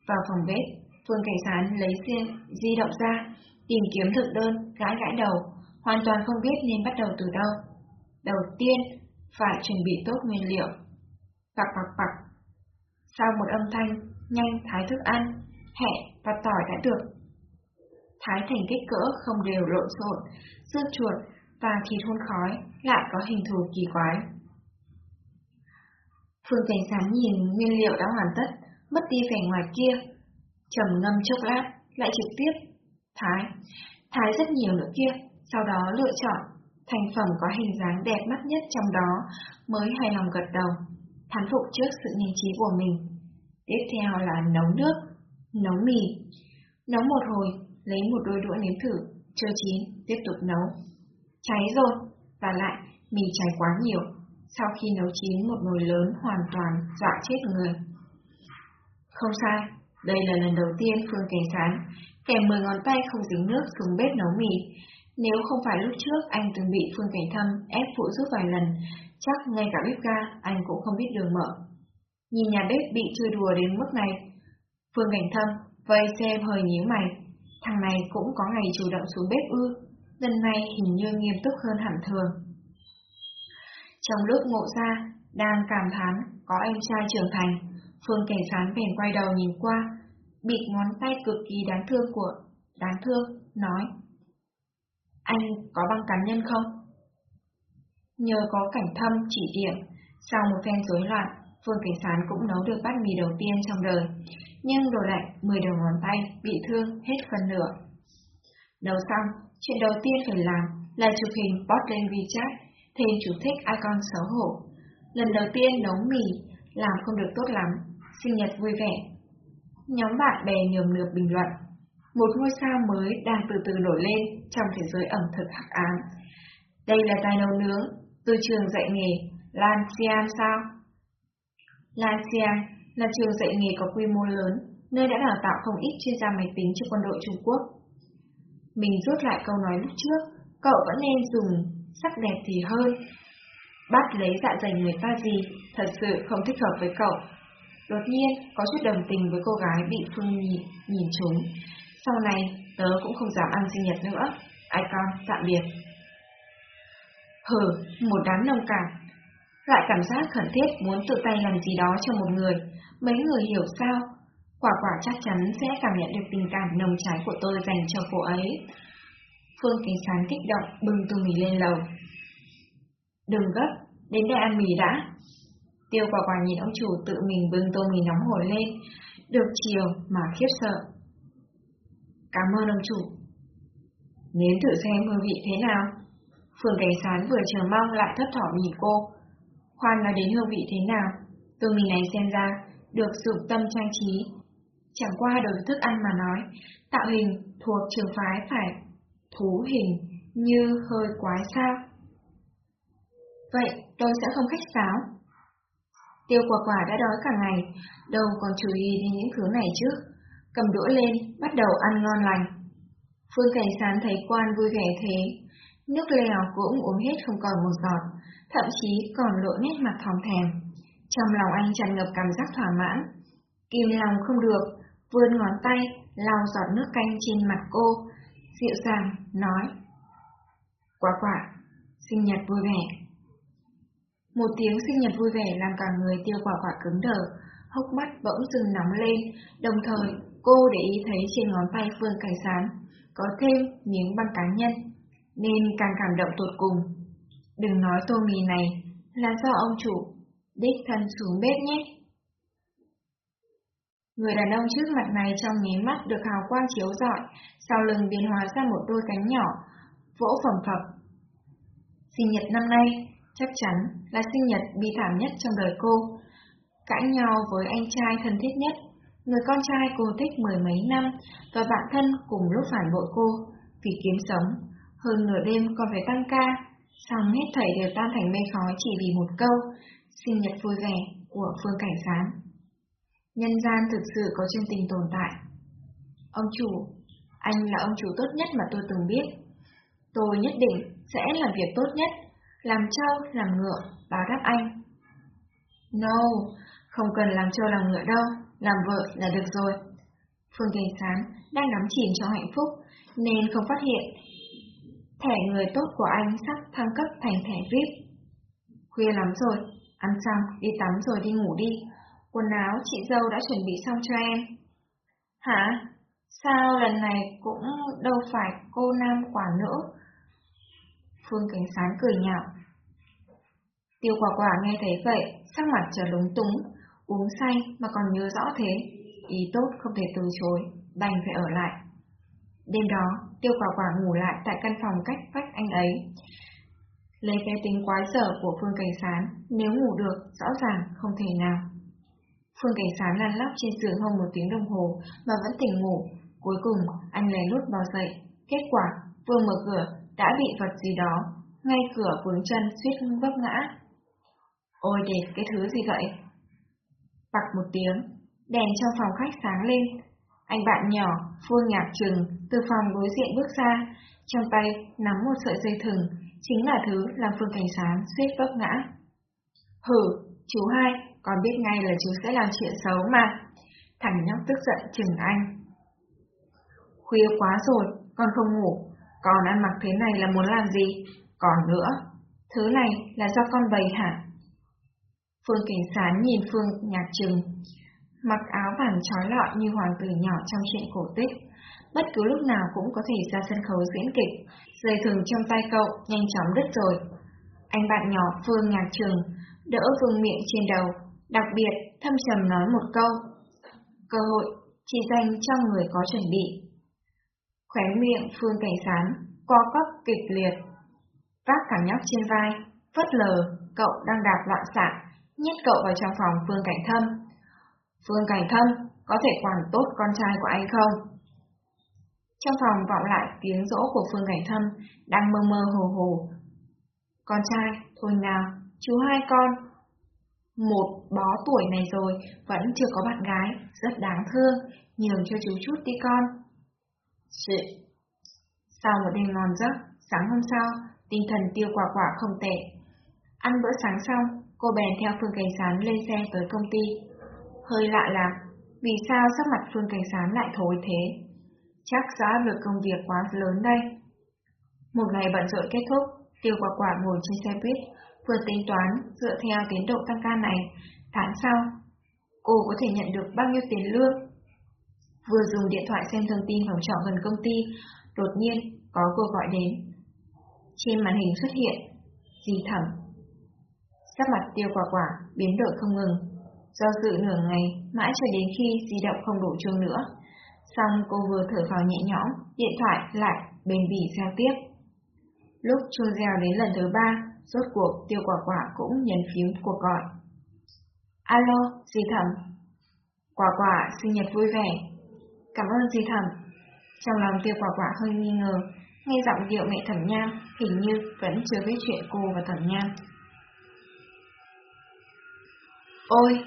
Speaker 1: Vào phòng bếp, Phương Cảnh Sán lấy xiên, di động ra, tìm kiếm thực đơn, gãi gãi đầu, hoàn toàn không biết nên bắt đầu từ đâu. Đầu tiên, phải chuẩn bị tốt nguyên liệu. Bạc bạc bạc. Sau một âm thanh, nhanh thái thức ăn, hẹ và tỏi đã được. Thái thành kích cỡ không đều lộn xộn, xương chuột và thịt hun khói lại có hình thù kỳ quái. Phương Cảnh Sán nhìn nguyên liệu đã hoàn tất, mất đi vẻ ngoài kia. trầm ngâm chốc lát, lại trực tiếp. Thái. Thái rất nhiều nữa kia, sau đó lựa chọn. Thành phẩm có hình dáng đẹp mắt nhất trong đó, mới hài lòng gật đầu. Thán phục trước sự nhanh trí của mình. Tiếp theo là nấu nước, nấu mì. Nấu một hồi, lấy một đôi đũa nếm thử, chưa chín, tiếp tục nấu. Cháy rồi, và lại, mì cháy quá nhiều, sau khi nấu chín một nồi lớn hoàn toàn dọa chết người. Không sai, đây là lần đầu tiên Phương Cảnh Sán kèm 10 ngón tay không dính nước xuống bếp nấu mì. Nếu không phải lúc trước anh từng bị Phương Cảnh Thâm ép phụ giúp vài lần, chắc ngay cả bếp ga anh cũng không biết đường mở. Nhìn nhà bếp bị chơi đùa đến mức này, Phương Cảnh Thâm vây xem hơi nhíu mày, thằng này cũng có ngày chủ động xuống bếp ư, lần này hình như nghiêm túc hơn hẳn thường. Trong lúc ngộ ra, đang cảm thán có em trai trưởng thành, Phương Cảnh Sán bèn quay đầu nhìn qua, bịt ngón tay cực kỳ đáng thương của đáng thương, nói Anh có băng cá nhân không? Nhờ có cảnh thâm chỉ điểm, sau một phen rối loạn, Phương Cảnh Sán cũng nấu được bát mì đầu tiên trong đời, nhưng đổi lại 10 đầu ngón tay bị thương hết phần nửa. Nấu xong, chuyện đầu tiên phải làm là chụp hình post lên WeChat thêm chú thích icon xấu hổ. Lần đầu tiên nấu mì, làm không được tốt lắm, sinh nhật vui vẻ. Nhóm bạn bè nhường nượp bình luận. Một ngôi sao mới đang từ từ nổi lên trong thế giới ẩm thực hắc ám. Đây là tài nấu nướng, từ trường dạy nghề, Lan Xian sao? Lan Xian là trường dạy nghề có quy mô lớn, nơi đã đào tạo không ít chuyên gia máy tính cho quân đội Trung Quốc. Mình rút lại câu nói lúc trước, cậu vẫn nên dùng sắc đẹp thì hơn. Bác lấy dạ dày người ta gì, thật sự không thích hợp với cậu. Đột nhiên, có chút đồng tình với cô gái bị Phương nhìn, nhìn trúng. Sau này, tớ cũng không dám ăn sinh nhật nữa. Ai con, tạm biệt. Hừ, một đám nông cảm. lại cảm giác khẩn thiết muốn tự tay làm gì đó cho một người. Mấy người hiểu sao? Quả quả chắc chắn sẽ cảm nhận được tình cảm nồng cháy của tôi dành cho cô ấy. Phương cảnh Sán kích động bưng tô mì lên lầu. Đừng gấp, đến đây ăn mì đã. Tiêu quả quả nhìn ông chủ tự mình bưng tô mì nóng hổi lên, được chiều mà khiếp sợ. Cảm ơn ông chủ. Nếm thử xem hương vị thế nào. Phương Cảnh Sán vừa chờ mong lại thấp thỏm nhìn cô. Khoan nói đến hương vị thế nào, tô mì này xem ra được dụng tâm trang trí. Chẳng qua đối với thức ăn mà nói, tạo hình thuộc trường phái phải thú hình như hơi quái sao. Vậy tôi sẽ không khách sáo. Tiêu quả quả đã đói cả ngày, đâu còn chú ý đến những thứ này chứ. Cầm đũa lên, bắt đầu ăn ngon lành. Phương Cảnh Sán thấy quan vui vẻ thế, nước lèo cũng uống hết không còn một giọt, thậm chí còn lộ nét mặt thòm thèm. Trong lòng anh tràn ngập cảm giác thỏa mãn. Kìm lòng không được, vươn ngón tay, lau giọt nước canh trên mặt cô, dịu dàng, nói. Quả quả, sinh nhật vui vẻ. Một tiếng sinh nhật vui vẻ làm cả người tiêu quả quả cứng đờ, hốc mắt bỗng dừng nóng lên, đồng thời cô để ý thấy trên ngón tay Phương cải Sán có thêm miếng băng cá nhân, nên càng cảm động tột cùng. Đừng nói tô mì này là do ông chủ, đích thân xuống bếp nhé. Người đàn ông trước mặt này trong nháy mắt được hào quang chiếu rọi, sau lưng biến hóa ra một đôi cánh nhỏ, vỗ phẩm phập. Sinh nhật năm nay chắc chắn là sinh nhật bi thảm nhất trong đời cô. Cãi nhau với anh trai thân thiết nhất, người con trai cô thích mười mấy năm và bạn thân cùng lúc phản bội cô vì kiếm sống, hơn nửa đêm còn phải tăng ca, xong hết thảy đều tan thành mây khói chỉ vì một câu, sinh nhật vui vẻ của Phương Cảnh Sán. Nhân gian thực sự có chân tình tồn tại. Ông chủ, anh là ông chủ tốt nhất mà tôi từng biết. Tôi nhất định sẽ làm việc tốt nhất, làm trâu, làm ngựa, báo đáp anh. No, không cần làm trâu làm ngựa đâu, làm vợ là được rồi. Phương Cảnh Sán đang đắm chìm trong hạnh phúc, nên không phát hiện. Thẻ người tốt của anh sắp thăng cấp thành thẻ VIP. Khuya lắm rồi, ăn xong, đi tắm rồi đi ngủ đi. Quần áo chị dâu đã chuẩn bị xong cho em. Hả? Sao lần này cũng đâu phải cô nam quả nữ? Phương Cảnh Sán cười nhạo. Tiêu quả quả nghe thấy vậy, sắc mặt trở lúng túng, uống say mà còn nhớ rõ thế. Ý tốt không thể từ chối, đành phải ở lại. Đêm đó, tiêu quả quả ngủ lại tại căn phòng cách vách anh ấy. Lấy cái tính quái dở của Phương Cảnh Sán, nếu ngủ được, rõ ràng không thể nào. Phương Cảnh Sán lăn lóc trên giường hơn một tiếng đồng hồ mà vẫn tỉnh ngủ. Cuối cùng, anh lén lút bò dậy. Kết quả, vừa mở cửa, đã bị vật gì đó, ngay cửa vướng chân suýt vấp ngã. Ôi đẹp, cái thứ gì vậy? Bặc một tiếng, đèn trong phòng khách sáng lên. Anh bạn nhỏ, Phương Nhạc Trừng, từ phòng đối diện bước ra, trong tay nắm một sợi dây thừng, chính là thứ làm Phương Cảnh Sán suýt vấp ngã. Hử, chú hai, con biết ngay là chú sẽ làm chuyện xấu mà. Thằng nhóc tức giận chừng anh. Khuya quá rồi, con không ngủ. Con ăn mặc thế này là muốn làm gì? Còn nữa, thứ này là do con bày hả? Phương Cảnh Sán nhìn Phương Nhạc Trừng, mặc áo vàng trói lọi như hoàng tử nhỏ trong chuyện cổ tích. Bất cứ lúc nào cũng có thể ra sân khấu diễn kịch, dây thừng trong tay cậu nhanh chóng đứt rồi. Anh bạn nhỏ Phương Nhạc Trừng đỡ phương miệng trên đầu, đặc biệt thâm trầm nói một câu. Cơ hội chỉ dành cho người có chuẩn bị. Khóe miệng Phương Cảnh Sán, co quắp kịch liệt. Vác cả nhóc trên vai, phất lờ, cậu đang đạp loạn xạ, nhét cậu vào trong phòng Phương Cảnh Thâm. Phương Cảnh Thâm, có thể quản tốt con trai của anh không? Trong phòng vọng lại tiếng rỗ của Phương Cảnh Thâm, đang mơ mơ hồ hồ. Con trai, thôi nào, chú hai con. Một bó tuổi này rồi, vẫn chưa có bạn gái, rất đáng thương, nhường cho chú chút đi con. Chị. Sau một đêm ngon giấc, sáng hôm sau, tinh thần tiêu quả quả không tệ. Ăn bữa sáng xong, cô bèn theo Phương Cảnh Sán lên xe tới công ty. Hơi lạ là, vì sao sắc mặt Phương Cảnh Sán lại thối thế? Chắc do áp lực công việc quá lớn đây. Một ngày bận rộn kết thúc, Tiêu quả quả ngồi trên xe buýt, Vừa tính toán, dựa theo tiến độ tăng ca này, tháng sau, cô có thể nhận được bao nhiêu tiền lương. Vừa dùng điện thoại xem thông tin phòng trọ gần công ty, đột nhiên có cô gọi đến. Trên màn hình xuất hiện, dì thẩm. Sắc mặt tiêu quả quả, biến đổi không ngừng. Do dự nửa ngày, mãi cho đến khi di động không đủ chuông nữa. Xong cô vừa thở vào nhẹ nhõm, điện thoại lại bền bỉ giao tiếp. Lúc chuông reo đến lần thứ ba, rốt cuộc tiêu quả quả cũng nhấn phím cuộc gọi. Alo, dì thẩm. Quả quả sinh nhật vui vẻ. Cảm ơn dì thẩm. Trong lòng tiêu quả quả hơi nghi ngờ, nghe giọng điệu mẹ thẩm nham hình như vẫn chưa biết chuyện cô và thẩm nham. Ôi,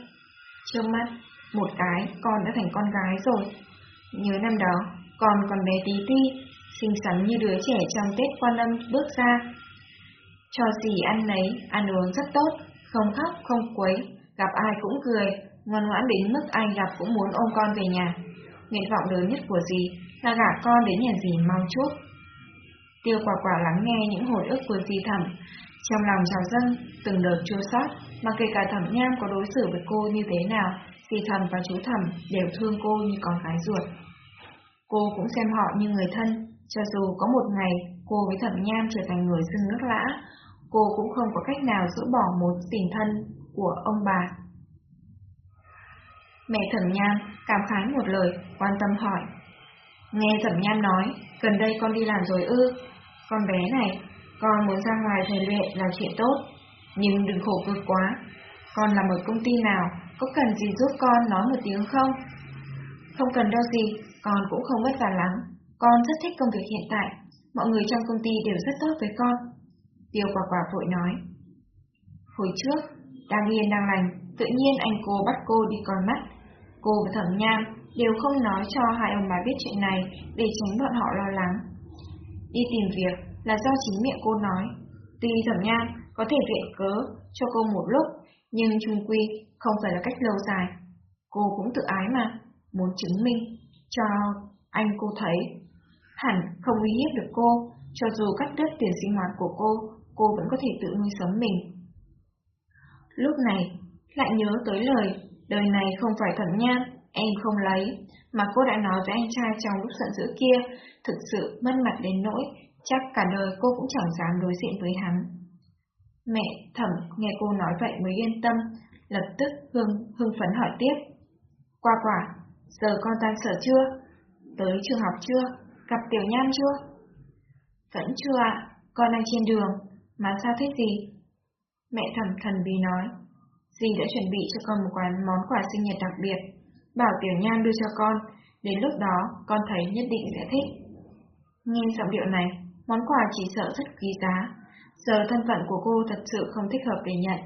Speaker 1: trước mắt, một cái con đã thành con gái rồi. Nhớ năm đó, con còn bé tí ti, xinh xắn như đứa trẻ trong Tết quan âm bước ra. Cho gì ăn nấy, ăn uống rất tốt, không khóc, không quấy, gặp ai cũng cười, ngoan ngoãn đến mức ai gặp cũng muốn ôm con về nhà. Nguyện vọng lớn nhất của dì là gả con đến nhà dì mau chút. Tiêu quả quả lắng nghe những hồi ức của dì thẩm, trong lòng trào dâng, từng đợt chua xót, mà kể cả thẩm nham có đối xử với cô như thế nào, dì thẩm và chú thẩm đều thương cô như con gái ruột. Cô cũng xem họ như người thân, cho dù có một ngày cô với thẩm nham trở thành người xưng nước lã, cô cũng không có cách nào giữ bỏ một tình thân của ông bà. Mẹ thẩm nham cảm khái một lời, quan tâm hỏi. Nghe thẩm nham nói, gần đây con đi làm rồi ư, con bé này, con muốn ra ngoài rèn luyện là chuyện tốt, nhưng đừng khổ cực quá. Con làm ở công ty nào, có cần gì giúp con nói một tiếng không? Không cần đâu gì, con cũng không vất vả lắm. Con rất thích công việc hiện tại, mọi người trong công ty đều rất tốt với con. Tiêu quả quả vội nói. Hồi trước, đang yên đang lành, tự nhiên anh cô bắt cô đi coi mắt. Cô và thẩm nham đều không nói cho hai ông bà biết chuyện này để tránh bọn họ lo lắng. Đi tìm việc là do chính miệng cô nói. Tuy thẩm nham có thể viện cớ cho cô một lúc, nhưng trung quy không phải là cách lâu dài. Cô cũng tự ái mà, muốn chứng minh cho anh cô thấy. Hẳn không uy hiếp được cô, cho dù cắt đứt tiền sinh hoạt của cô, cô vẫn có thể tự nuôi sống mình. Lúc này, lại nhớ tới lời, đời này không phải thẩm nhan, em không lấy, mà cô đã nói với anh trai trong lúc giận dữ kia, thực sự mất mặt đến nỗi, chắc cả đời cô cũng chẳng dám đối diện với hắn. Mẹ thẩm nghe cô nói vậy mới yên tâm, lập tức hưng, hưng phấn hỏi tiếp. Qua quả, giờ con tan sở chưa? Tới trường học chưa? Gặp tiểu nham chưa? Vẫn chưa ạ, con đang trên đường, mà sao thế gì? Mẹ thầm thần bí nói, dì đã chuẩn bị cho con một quán món quà sinh nhật đặc biệt, bảo tiểu nhan đưa cho con, đến lúc đó con thấy nhất định sẽ thích. Nghe giọng điệu này, món quà chỉ sợ rất quý giá, giờ thân phận của cô thật sự không thích hợp để nhận.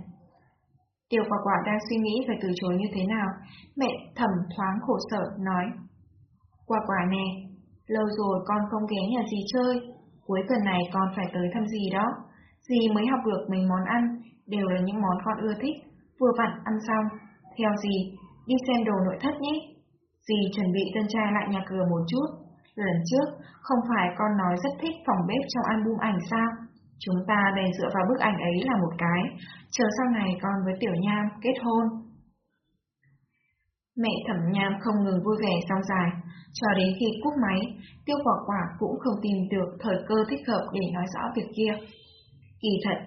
Speaker 1: tiểu quả quả đang suy nghĩ phải từ chối như thế nào, mẹ thầm thoáng khổ sở nói. Quả quả nè, lâu rồi con không ghé nhà gì chơi, cuối tuần này con phải tới thăm gì đó. Dì mới học được mấy món ăn, đều là những món con ưa thích, vừa vặn ăn xong. Theo dì, đi xem đồ nội thất nhé. Dì chuẩn bị tân trai lại nhà cửa một chút. Lần trước, không phải con nói rất thích phòng bếp trong album ảnh sao? Chúng ta bèn dựa vào bức ảnh ấy là một cái, chờ sau này con với Tiểu Nham kết hôn. Mẹ thẩm nham không ngừng vui vẻ song dài, cho đến khi cúp máy, tiêu quả quả cũng không tìm được thời cơ thích hợp để nói rõ việc kia. Kỳ thật,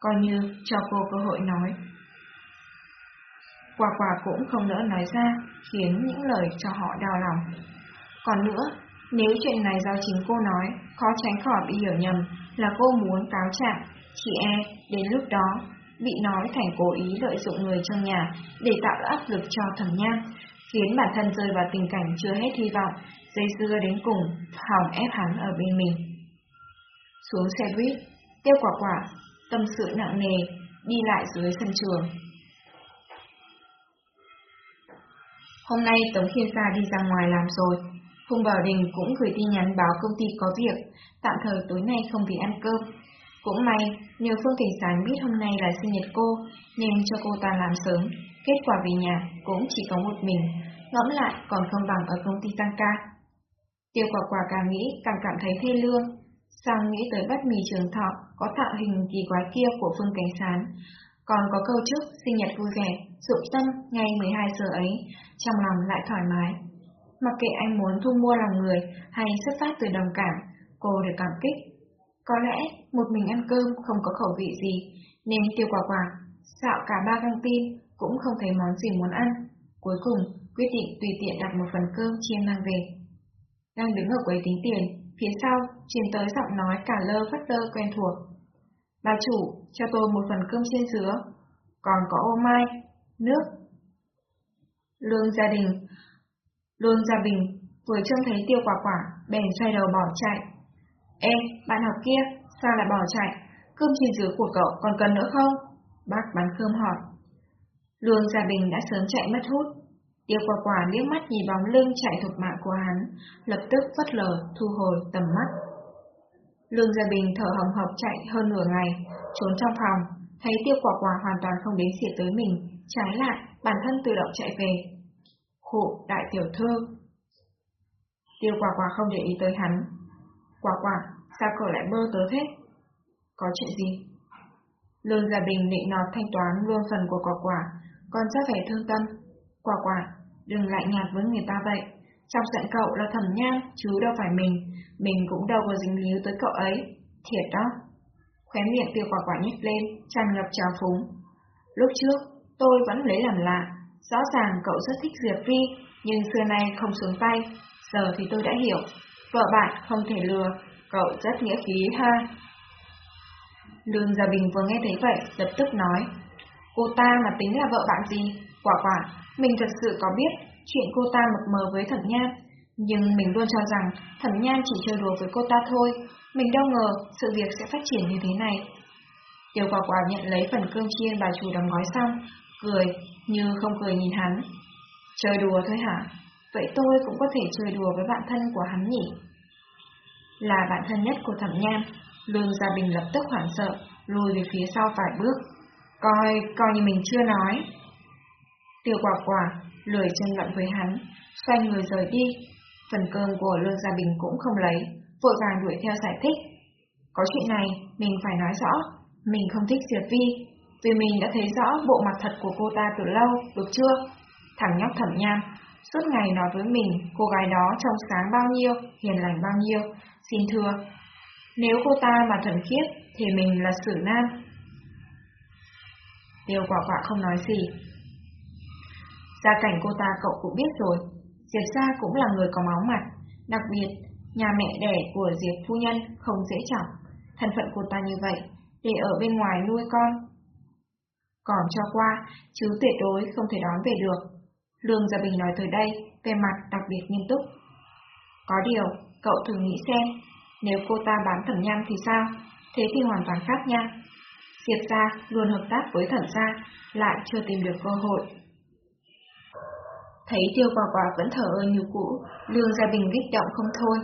Speaker 1: coi như cho cô cơ hội nói. Quả quả cũng không nỡ nói ra, khiến những lời cho họ đau lòng. Còn nữa, nếu chuyện này do chính cô nói, khó tránh khỏi bị hiểu nhầm là cô muốn cáo trạng, chị e đến lúc đó bị nói thành cố ý lợi dụng người trong nhà để tạo áp lực cho thẩm nhang, khiến bản thân rơi vào tình cảnh chưa hết hy vọng, dây dưa đến cùng, hỏng ép hắn ở bên mình. Xuống xe buýt, tiêu quả quả, tâm sự nặng nề, đi lại dưới sân trường. Hôm nay Tống Khiên Gia đi ra ngoài làm rồi, Phùng Bảo Đình cũng gửi tin nhắn báo công ty có việc, tạm thời tối nay không về ăn cơm. Cũng may, nhờ Phương Cảnh Sán biết hôm nay là sinh nhật cô, nên cho cô ta làm sớm, kết quả về nhà cũng chỉ có một mình, ngẫm lại còn không bằng ở công ty tăng ca. Tiêu quả quả càng nghĩ càng cảm thấy thê lương, sang nghĩ tới bát mì trường thọ có tạo hình kỳ quái kia của Phương Cảnh Sán, còn có câu chúc sinh nhật vui vẻ, dụng tâm ngay 12 giờ ấy, trong lòng lại thoải mái. Mặc kệ anh muốn thu mua lòng người hay xuất phát từ đồng cảm, cô được cảm kích. Có lẽ một mình ăn cơm không có khẩu vị gì, nên tiêu quả quả, xạo cả ba căng tin cũng không thấy món gì muốn ăn. Cuối cùng, quyết định tùy tiện đặt một phần cơm chiên mang về. Đang đứng ở quầy tính tiền, phía sau truyền tới giọng nói cả lơ phất lơ quen thuộc. Bà chủ, cho tôi một phần cơm chiên dứa, còn có ô mai, nước. Lương gia đình Lương gia bình vừa trông thấy tiêu quả quả, bèn xoay đầu bỏ chạy. Ê, bạn học kia, sao lại bỏ chạy? Cơm chiên dứa của cậu còn cần nữa không? Bác bán cơm hỏi. Lương gia bình đã sớm chạy mất hút, Tiêu quả quả liếc mắt nhìn bóng lưng chạy thuộc mạng của hắn, lập tức phất lờ, thu hồi tầm mắt. Lương Gia Bình thở hồng hộc chạy hơn nửa ngày, trốn trong phòng, thấy tiêu quả quả hoàn toàn không đến xỉa tới mình, trái lại, bản thân tự động chạy về. Khổ đại tiểu thư. Tiêu quả quả không để ý tới hắn. Quả quả, sao cậu lại bơ tớ thế? Có chuyện gì? Lương Gia Bình định nọt thanh toán luôn phần của quả quả, còn rất vẻ thương tâm. Quả quả, đừng lại nhạt với người ta vậy. Trong giận cậu là thẩm nhan, chứ đâu phải mình, mình cũng đâu có dính líu tới cậu ấy. Thiệt đó. Khóe miệng tiêu quả quả nhếch lên, tràn ngập trào phúng. Lúc trước, tôi vẫn lấy làm lạ. Rõ ràng cậu rất thích Diệp Vi, nhưng xưa nay không xuống tay. Giờ thì tôi đã hiểu. Vợ bạn không thể lừa, cậu rất nghĩa khí ha. Lương Gia Bình vừa nghe thấy vậy, lập tức nói. Cô ta mà tính là vợ bạn gì? Quả quả, mình thật sự có biết chuyện cô ta mập mờ với thẩm nhan, nhưng mình luôn cho rằng thẩm nhan chỉ chơi đùa với cô ta thôi, mình đâu ngờ sự việc sẽ phát triển như thế này. Tiêu quả quả nhận lấy phần cơm chiên bà chủ đóng gói xong, cười như không cười nhìn hắn. Chơi đùa thôi hả? Vậy tôi cũng có thể chơi đùa với bạn thân của hắn nhỉ? Là bạn thân nhất của thẩm nhan, Lương Gia Bình lập tức hoảng sợ, lùi về phía sau vài bước. Coi, coi như mình chưa nói. Tiêu quả quả, lười tranh luận với hắn, xoay người rời đi. Phần cơm của Lương Gia Bình cũng không lấy, vội vàng đuổi theo giải thích. Có chuyện này, mình phải nói rõ, mình không thích Diệp Vi, vì mình đã thấy rõ bộ mặt thật của cô ta từ lâu, được chưa? Thằng nhóc thẩm nham, suốt ngày nói với mình cô gái đó trong sáng bao nhiêu, hiền lành bao nhiêu, xin thưa. Nếu cô ta mà thuần khiết, thì mình là sử nam. Tiêu quả quả không nói gì, Gia cảnh cô ta cậu cũng biết rồi, Diệp Gia cũng là người có máu mặt, đặc biệt, nhà mẹ đẻ của Diệp Phu Nhân không dễ chọc, thân phận cô ta như vậy, để ở bên ngoài nuôi con. Còn cho qua, chứ tuyệt đối không thể đón về được. Lương Gia Bình nói tới đây, về mặt đặc biệt nghiêm túc. Có điều, cậu thử nghĩ xem, nếu cô ta bán thẩm nham thì sao? Thế thì hoàn toàn khác nha. Diệp gia luôn hợp tác với thẩm gia, lại chưa tìm được cơ hội Thấy tiêu quả quả vẫn thở ơ như cũ, Lương Gia Bình kích động không thôi.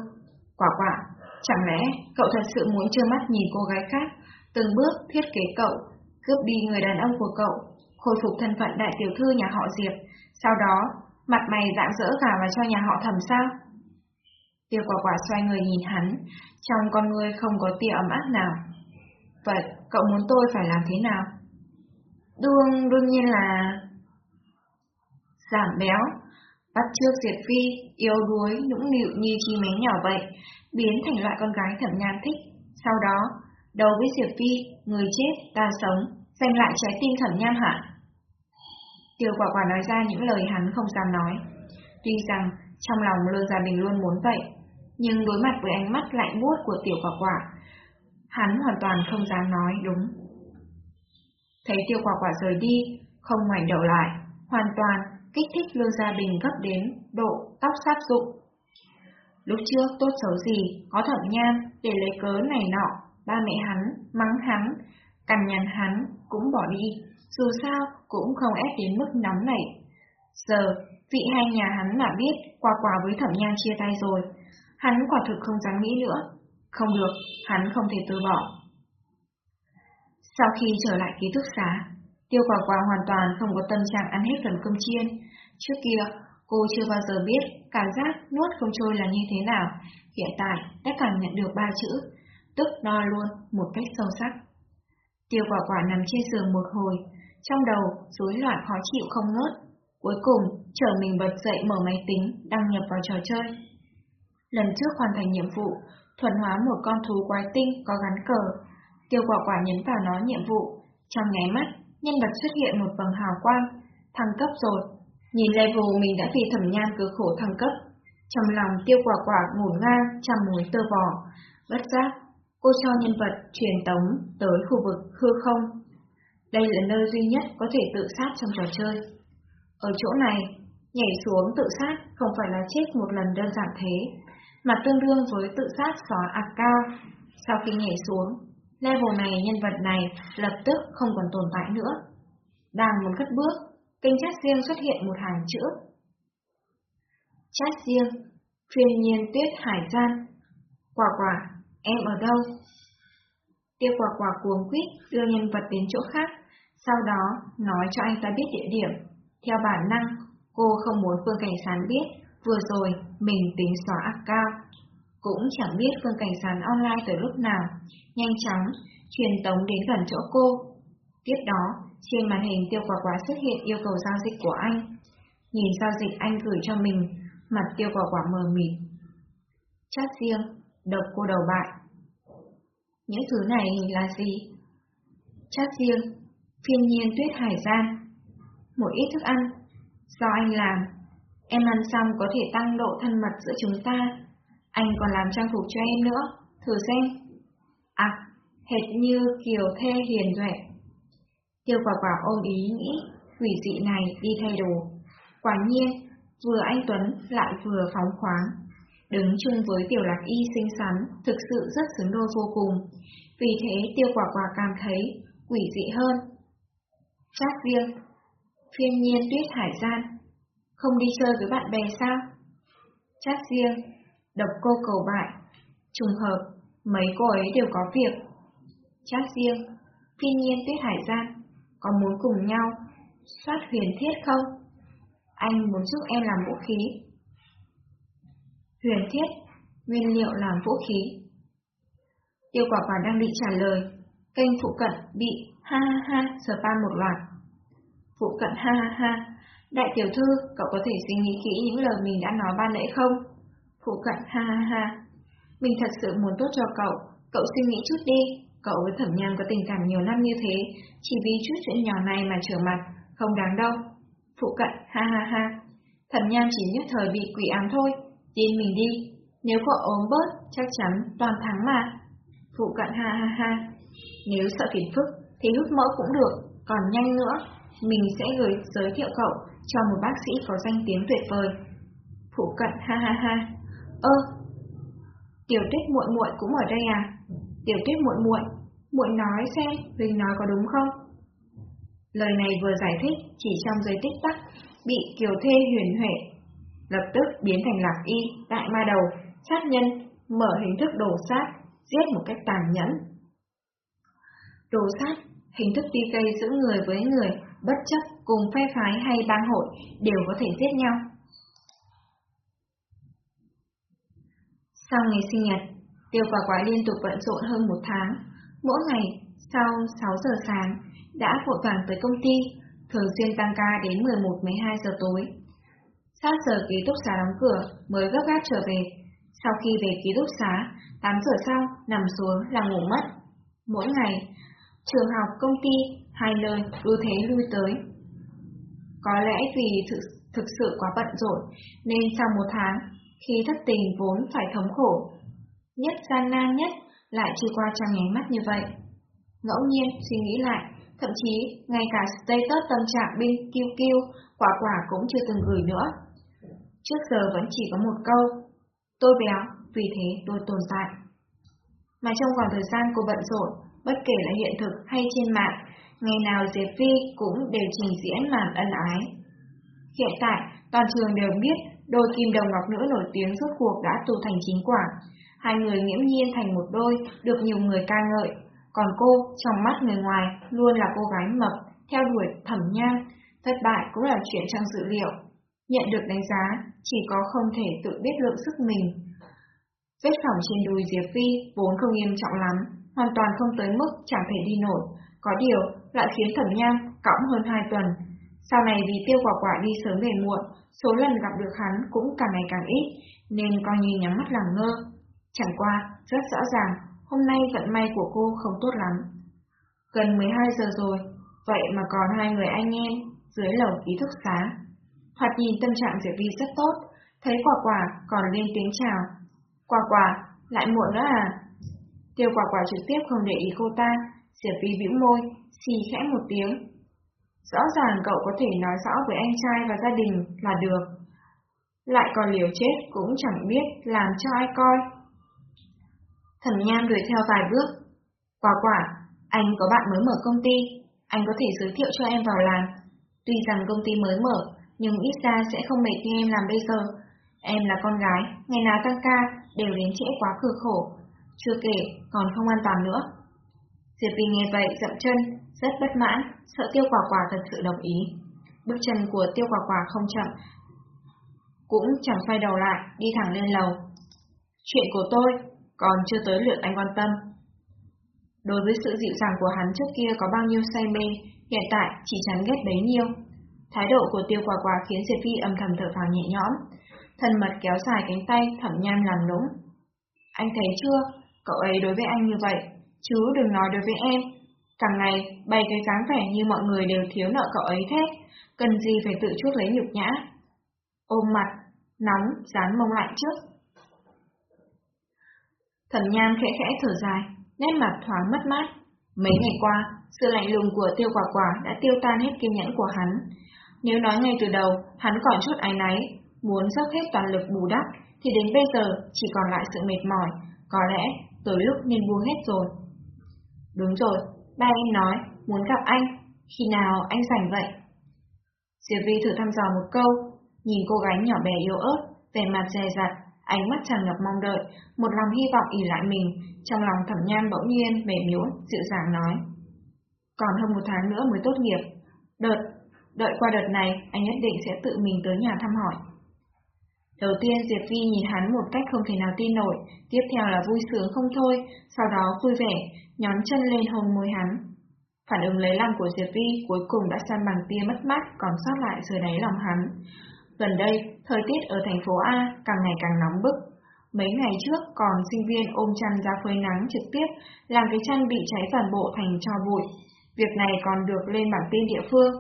Speaker 1: Quả quả, chẳng lẽ cậu thật sự muốn trơ mắt nhìn cô gái khác, từng bước thiết kế cậu, cướp đi người đàn ông của cậu, khôi phục thân phận đại tiểu thư nhà họ Diệp, sau đó mặt mày dạng dỡ cả và cho nhà họ thẩm sao? Tiêu quả quả xoay người nhìn hắn, trong con người không có tia ấm áp nào. Vậy, cậu muốn tôi phải làm thế nào? Đương, đương nhiên là giảm béo, bắt trước Diệp Phi, yếu đuối, nũng nịu như chi mé nhỏ vậy, biến thành loại con gái thẩm nhan thích. Sau đó, đầu với Diệp Phi, người chết, ta sống, giành lại trái tim thẩm nhan hả? Tiêu quả quả nói ra những lời hắn không dám nói. Tuy rằng trong lòng Lương Gia Bình luôn muốn vậy, nhưng đối mặt với ánh mắt lạnh buốt của tiểu quả quả, hắn hoàn toàn không dám nói đúng. Thấy tiêu quả quả rời đi, không ngoảnh đầu lại, hoàn toàn kích thích Lương Gia Bình gấp đến độ tóc sắp dụng. Lúc trước tốt xấu gì, có thẩm nhan để lấy cớ này nọ, ba mẹ hắn, mắng hắn, cằn nhằn hắn cũng bỏ đi, dù sao cũng không ép đến mức nóng nảy. Giờ, vị hai nhà hắn mà biết quả quả với thẩm nhan chia tay rồi, hắn quả thực không dám nghĩ nữa. Không được, hắn không thể từ bỏ. Sau khi trở lại ký túc xá, Tiêu quả quả hoàn toàn không có tâm trạng ăn hết phần cơm chiên. Trước kia, cô chưa bao giờ biết cảm giác nuốt không trôi là như thế nào. Hiện tại đã cảm nhận được ba chữ. tức no luôn một cách sâu sắc. Tiêu quả quả nằm trên giường một hồi, trong đầu rối loạn khó chịu không ngớt. Cuối cùng, trở mình bật dậy mở máy tính, đăng nhập vào trò chơi. Lần trước hoàn thành nhiệm vụ, thuần hóa một con thú quái tinh có gắn cờ. Tiêu quả quả nhấn vào nó nhiệm vụ. Trong nháy mắt, nhân vật xuất hiện một vầng hào quang. Thăng cấp rồi. Nhìn level mình đã vì thẩm nham cứ khổ thăng cấp. Trong lòng tiêu quả quả ngổn ngang trăm mối tơ vò. Bất giác, cô cho nhân vật truyền tống tới khu vực hư không. Đây là nơi duy nhất có thể tự sát trong trò chơi. Ở chỗ này, nhảy xuống tự sát không phải là chết một lần đơn giản thế, mà tương đương với tự sát xóa ạc cao. Sau khi nhảy xuống, level này nhân vật này lập tức không còn tồn tại nữa. Đang muốn cất bước, kênh chat riêng xuất hiện một hàng chữ. Chat riêng, phiên nhiên tuyết hải gian. Quả quả, em ở đâu? Tiêu quả quả cuồng quýt đưa nhân vật đến chỗ khác, sau đó nói cho anh ta biết địa điểm. Theo bản năng, cô không muốn Phương Cảnh Sán biết vừa rồi mình tính xóa cao. Cũng chẳng biết Phương Cảnh Sán online từ lúc nào, nhanh chóng truyền tống đến gần chỗ cô. Tiếp đó, trên màn hình tiêu quả quả xuất hiện yêu cầu giao dịch của anh. Nhìn giao dịch anh gửi cho mình, mặt tiêu quả quả mờ mịt. Chat riêng, độc cô đầu bại. Những thứ này là gì? Chat riêng, phiên nhiên tuyết hải gian. Một ít thức ăn, do anh làm, em ăn xong có thể tăng độ thân mật giữa chúng ta. Anh còn làm trang phục cho em nữa, thử xem. À, hệt như kiều thê hiền duệ. Tiêu quả quả ôm ý nghĩ, quỷ dị này đi thay đồ. Quả nhiên, vừa anh Tuấn lại vừa phóng khoáng. Đứng chung với tiểu lạc y xinh xắn, thực sự rất xứng đôi vô cùng. Vì thế tiêu quả quả cảm thấy quỷ dị hơn. Chát riêng, phiên nhiên tuyết hải gian, không đi chơi với bạn bè sao? Chát riêng, độc cô cầu bại, trùng hợp, mấy cô ấy đều có việc. Chát riêng, phi nhiên tuyết hải gian, có muốn cùng nhau soát huyền thiết không? Anh muốn giúp em làm vũ khí. Huyền thiết, nguyên liệu làm vũ khí. Tiêu quả quả đang định trả lời, kênh phụ cận bị ha ha ha spam một loạt. Phụ cận ha ha ha, đại tiểu thư, cậu có thể suy nghĩ kỹ những lời mình đã nói ban nãy không? Phụ cận ha ha ha, mình thật sự muốn tốt cho cậu, cậu suy nghĩ chút đi, cậu với thẩm nham có tình cảm nhiều năm như thế, chỉ vì chút chuyện nhỏ này mà trở mặt, không đáng đâu. Phụ cận ha ha ha, thẩm nham chỉ nhất thời bị quỷ ám thôi, tin mình đi, nếu cậu ốm bớt, chắc chắn toàn thắng mà. Phụ cận ha ha ha, nếu sợ phiền phức thì hút mỡ cũng được, còn nhanh nữa, mình sẽ gửi giới thiệu cậu cho một bác sĩ có danh tiếng tuyệt vời. Phụ cận ha ha ha. Ơ, Tiểu Tuyết muội muội cũng ở đây à? Tiểu Tuyết muội muội, muội nói xem, Huỳnh nói có đúng không? Lời này vừa giải thích, chỉ trong giây tích tắc, bị Kiều Thê huyền huệ, lập tức biến thành lạc y, đại ma đầu, sát nhân, mở hình thức đồ sát, giết một cách tàn nhẫn. Đồ sát, hình thức đi gây giữa người với người, bất chấp cùng phe phái hay bang hội đều có thể giết nhau. Sau ngày sinh nhật, Tiêu quả quả liên tục bận rộn hơn một tháng. Mỗi ngày, sau 6 giờ sáng, đã vội vàng tới công ty, thường xuyên tăng ca đến 11-12 giờ tối. Sát giờ ký túc xá đóng cửa mới gấp gáp trở về. Sau khi về ký túc xá, 8 giờ sau nằm xuống là ngủ mất. Mỗi ngày, trường học, công ty, hai nơi ưu thế lui tới. Có lẽ vì thực, thực sự quá bận rộn, nên sau một tháng, khi thất tình vốn phải thống khổ, nhất gian nan nhất lại trôi qua trong nháy mắt như vậy. Ngẫu nhiên suy nghĩ lại, thậm chí ngay cả status tâm trạng bên kiêu kiêu, quả quả cũng chưa từng gửi nữa. Trước giờ vẫn chỉ có một câu, tôi béo, vì thế tôi tồn tại. Mà trong khoảng thời gian cô bận rộn, bất kể là hiện thực hay trên mạng, ngày nào Diệp Phi cũng đều trình diễn màn ân ái. Hiện tại, toàn trường đều biết đôi kim đồng ngọc nữ nổi tiếng rốt cuộc đã tu thành chính quả. Hai người nghiễm nhiên thành một đôi, được nhiều người ca ngợi. Còn cô, trong mắt người ngoài, luôn là cô gái mập, theo đuổi thẩm nhang. Thất bại cũng là chuyện trong dự liệu. Nhận được đánh giá, chỉ có không thể tự biết lượng sức mình. Vết phỏng trên đùi Diệp Phi vốn không nghiêm trọng lắm, hoàn toàn không tới mức chẳng thể đi nổi, có điều lại khiến thẩm nham cõng hơn hai tuần. Sau này vì tiêu quả quả đi sớm về muộn, số lần gặp được hắn cũng càng ngày càng ít, nên coi như nhắm mắt làm ngơ. Chẳng qua, rất rõ ràng, hôm nay vận may của cô không tốt lắm. Gần 12 giờ rồi, vậy mà còn hai người anh em dưới lầu ký thức xá. hoạt nhìn tâm trạng Diệp Vi rất tốt, thấy quả quả còn lên tiếng chào. Quả quả, lại muộn nữa à? Tiêu quả quả trực tiếp không để ý cô ta, Diệp Vi bĩu môi, xì khẽ một tiếng. Rõ ràng cậu có thể nói rõ với anh trai và gia đình là được. Lại còn liều chết cũng chẳng biết làm cho ai coi. Thẩm Nham đuổi theo vài bước. Quả quả, anh có bạn mới mở công ty, anh có thể giới thiệu cho em vào làm. Tuy rằng công ty mới mở, nhưng ít ra sẽ không mệt như em làm bây giờ. Em là con gái, ngày nào tăng ca, đều đến trễ quá cửa khổ. Chưa kể, còn không an toàn nữa. Diệp Vy nghe vậy dậm chân, rất bất mãn, sợ tiêu quả quả thật sự đồng ý. Bước chân của tiêu quả quả không chậm, cũng chẳng xoay đầu lại, đi thẳng lên lầu. Chuyện của tôi, còn chưa tới lượt anh quan tâm. Đối với sự dịu dàng của hắn trước kia có bao nhiêu say mê, hiện tại chỉ chán ghét bấy nhiêu. Thái độ của tiêu quả quả khiến Diệp Phi âm thầm thở phào nhẹ nhõm, thân mật kéo dài cánh tay thẩm nham làm nũng. Anh thấy chưa, cậu ấy đối với anh như vậy, chứ đừng nói đối với em. Càng ngày, bày cái dáng vẻ như mọi người đều thiếu nợ cậu ấy thế, cần gì phải tự chuốc lấy nhục nhã. Ôm mặt, nóng, dán mông lạnh trước. Thẩm nham khẽ khẽ thở dài, nét mặt thoáng mất mát. Mấy ngày qua, sự lạnh lùng của tiêu quả quả đã tiêu tan hết kiên nhẫn của hắn. Nếu nói ngay từ đầu, hắn còn chút áy náy, muốn dốc hết toàn lực bù đắp, thì đến bây giờ chỉ còn lại sự mệt mỏi, có lẽ tới lúc nên buông hết rồi. Đúng rồi, ba em nói, muốn gặp anh, khi nào anh rảnh vậy? Diệp Vi thử thăm dò một câu, nhìn cô gái nhỏ bé yếu ớt, vẻ mặt dè dặt, ánh mắt tràn ngập mong đợi, một lòng hy vọng ỉ lại mình, trong lòng thẩm nhan bỗng nhiên mềm miếu, dịu dàng nói. Còn hơn một tháng nữa mới tốt nghiệp, đợt, đợi qua đợt này, anh nhất định sẽ tự mình tới nhà thăm hỏi. Đầu tiên Diệp Vi nhìn hắn một cách không thể nào tin nổi, tiếp theo là vui sướng không thôi, sau đó vui vẻ, nhón chân lên hôn môi hắn. Phản ứng lấy lòng của Diệp Vi cuối cùng đã săn bằng tia mất mát còn sót lại dưới đáy lòng hắn. Gần đây, thời tiết ở thành phố A càng ngày càng nóng bức. Mấy ngày trước còn sinh viên ôm chăn ra phơi nắng trực tiếp, làm cái chăn bị cháy toàn bộ thành cho bụi. Việc này còn được lên bản tin địa phương.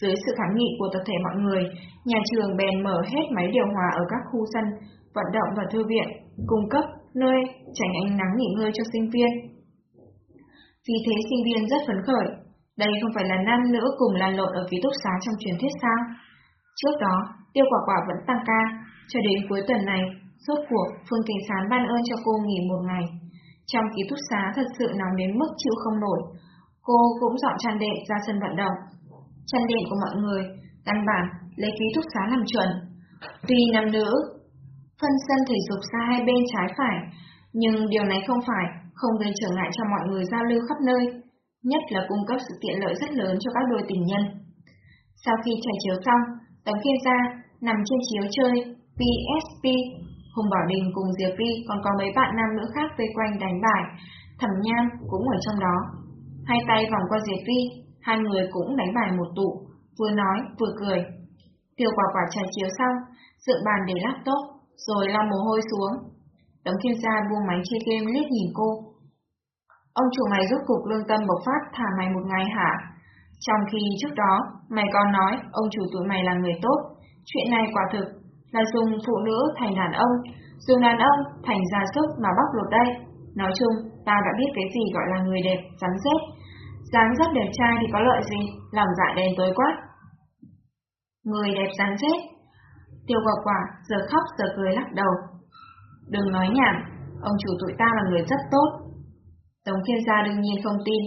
Speaker 1: Dưới sự kháng nghị của tập thể mọi người, nhà trường bèn mở hết máy điều hòa ở các khu sân, vận động và thư viện, cung cấp nơi tránh ánh nắng nghỉ ngơi cho sinh viên. Vì thế sinh viên rất phấn khởi. Đây không phải là nam nữ cùng lan lộn ở ký túc xá trong truyền thuyết sao? Trước đó, tiêu quả quả vẫn tăng ca, cho đến cuối tuần này, rốt cuộc Phương Cảnh Sán ban ơn cho cô nghỉ một ngày. Trong ký túc xá thật sự nóng đến mức chịu không nổi, cô cũng dọn chăn đệm ra sân vận động. Chăn đệm của mọi người, căn bản lấy ký túc xá làm chuẩn. Tuy nam nữ, phân sân thể dục xa hai bên trái phải, nhưng điều này không phải không gây trở ngại cho mọi người giao lưu khắp nơi, nhất là cung cấp sự tiện lợi rất lớn cho các đôi tình nhân. Sau khi trải chiếu xong, Tống khiên Gia nằm trên chiếu chơi PSP, Hùng Bảo Đình cùng Diệp Vi còn có mấy bạn nam nữ khác vây quanh đánh bài, Thẩm Nham cũng ở trong đó. Hai tay vòng qua Diệp Vi, hai người cũng đánh bài một tụ, vừa nói vừa cười. Tiêu quả quả trải chiếu xong, dựng bàn để laptop, rồi lau mồ hôi xuống. Tống khiên Gia buông máy chơi game liếc nhìn cô. Ông chủ mày rút cục lương tâm bộc phát thả mày một ngày hả? Trong khi trước đó, mày còn nói ông chủ tụi mày là người tốt. Chuyện này quả thực là dùng phụ nữ thành đàn ông, dùng đàn ông thành gia súc mà bóc lột đây. Nói chung, tao đã biết cái gì gọi là người đẹp, rắn rết. Dáng rất đẹp trai thì có lợi gì, lòng dạ đen tối quá. Người đẹp rắn rết. Tiêu quả quả giờ khóc giờ cười lắc đầu. Đừng nói nhảm, ông chủ tụi ta là người rất tốt. Tống Thiên Gia đương nhiên không tin,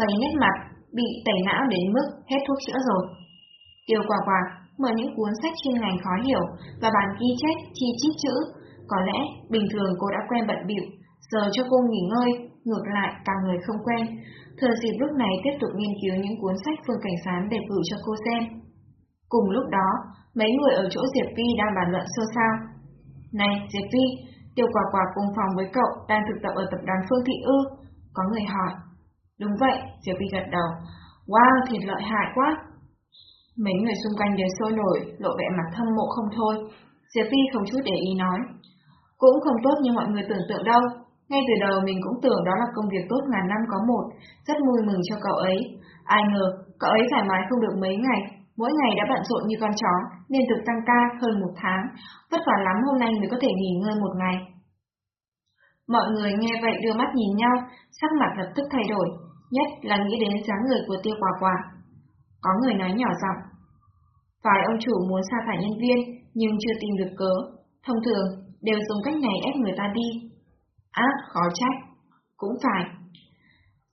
Speaker 1: bày nét mặt, bị tẩy não đến mức hết thuốc chữa rồi. Tiêu quả quả mở những cuốn sách chuyên ngành khó hiểu và bàn ghi chép chi chít chữ. Có lẽ bình thường cô đã quen bận bịu, giờ cho cô nghỉ ngơi, ngược lại càng người không quen. Thừa dịp lúc này tiếp tục nghiên cứu những cuốn sách Phương Cảnh Sán để gửi cho cô xem. Cùng lúc đó, mấy người ở chỗ Diệp Vi đang bàn luận xôn xao. Này, Diệp Vi, Tiêu quả quả cùng phòng với cậu đang thực tập ở tập đoàn Phương Thị Ư? Có người hỏi. Đúng vậy, Diệp Vi gật đầu. Wow, thiệt lợi hại quá. Mấy người xung quanh đều sôi nổi, lộ vẻ mặt thâm mộ không thôi. Diệp Vi không chút để ý nói. Cũng không tốt như mọi người tưởng tượng đâu. Ngay từ đầu mình cũng tưởng đó là công việc tốt ngàn năm có một, rất vui mừng cho cậu ấy. Ai ngờ, cậu ấy thoải mái không được mấy ngày, mỗi ngày đã bận rộn như con chó, nên thực tăng ca hơn một tháng, vất vả lắm hôm nay mới có thể nghỉ ngơi một ngày. Mọi người nghe vậy đưa mắt nhìn nhau, sắc mặt lập tức thay đổi, nhất là nghĩ đến dáng người của tiêu quả quả. Có người nói nhỏ giọng. Phải ông chủ muốn sa thải nhân viên, nhưng chưa tìm được cớ. Thông thường, đều dùng cách này ép người ta đi. Á, khó trách. Cũng phải.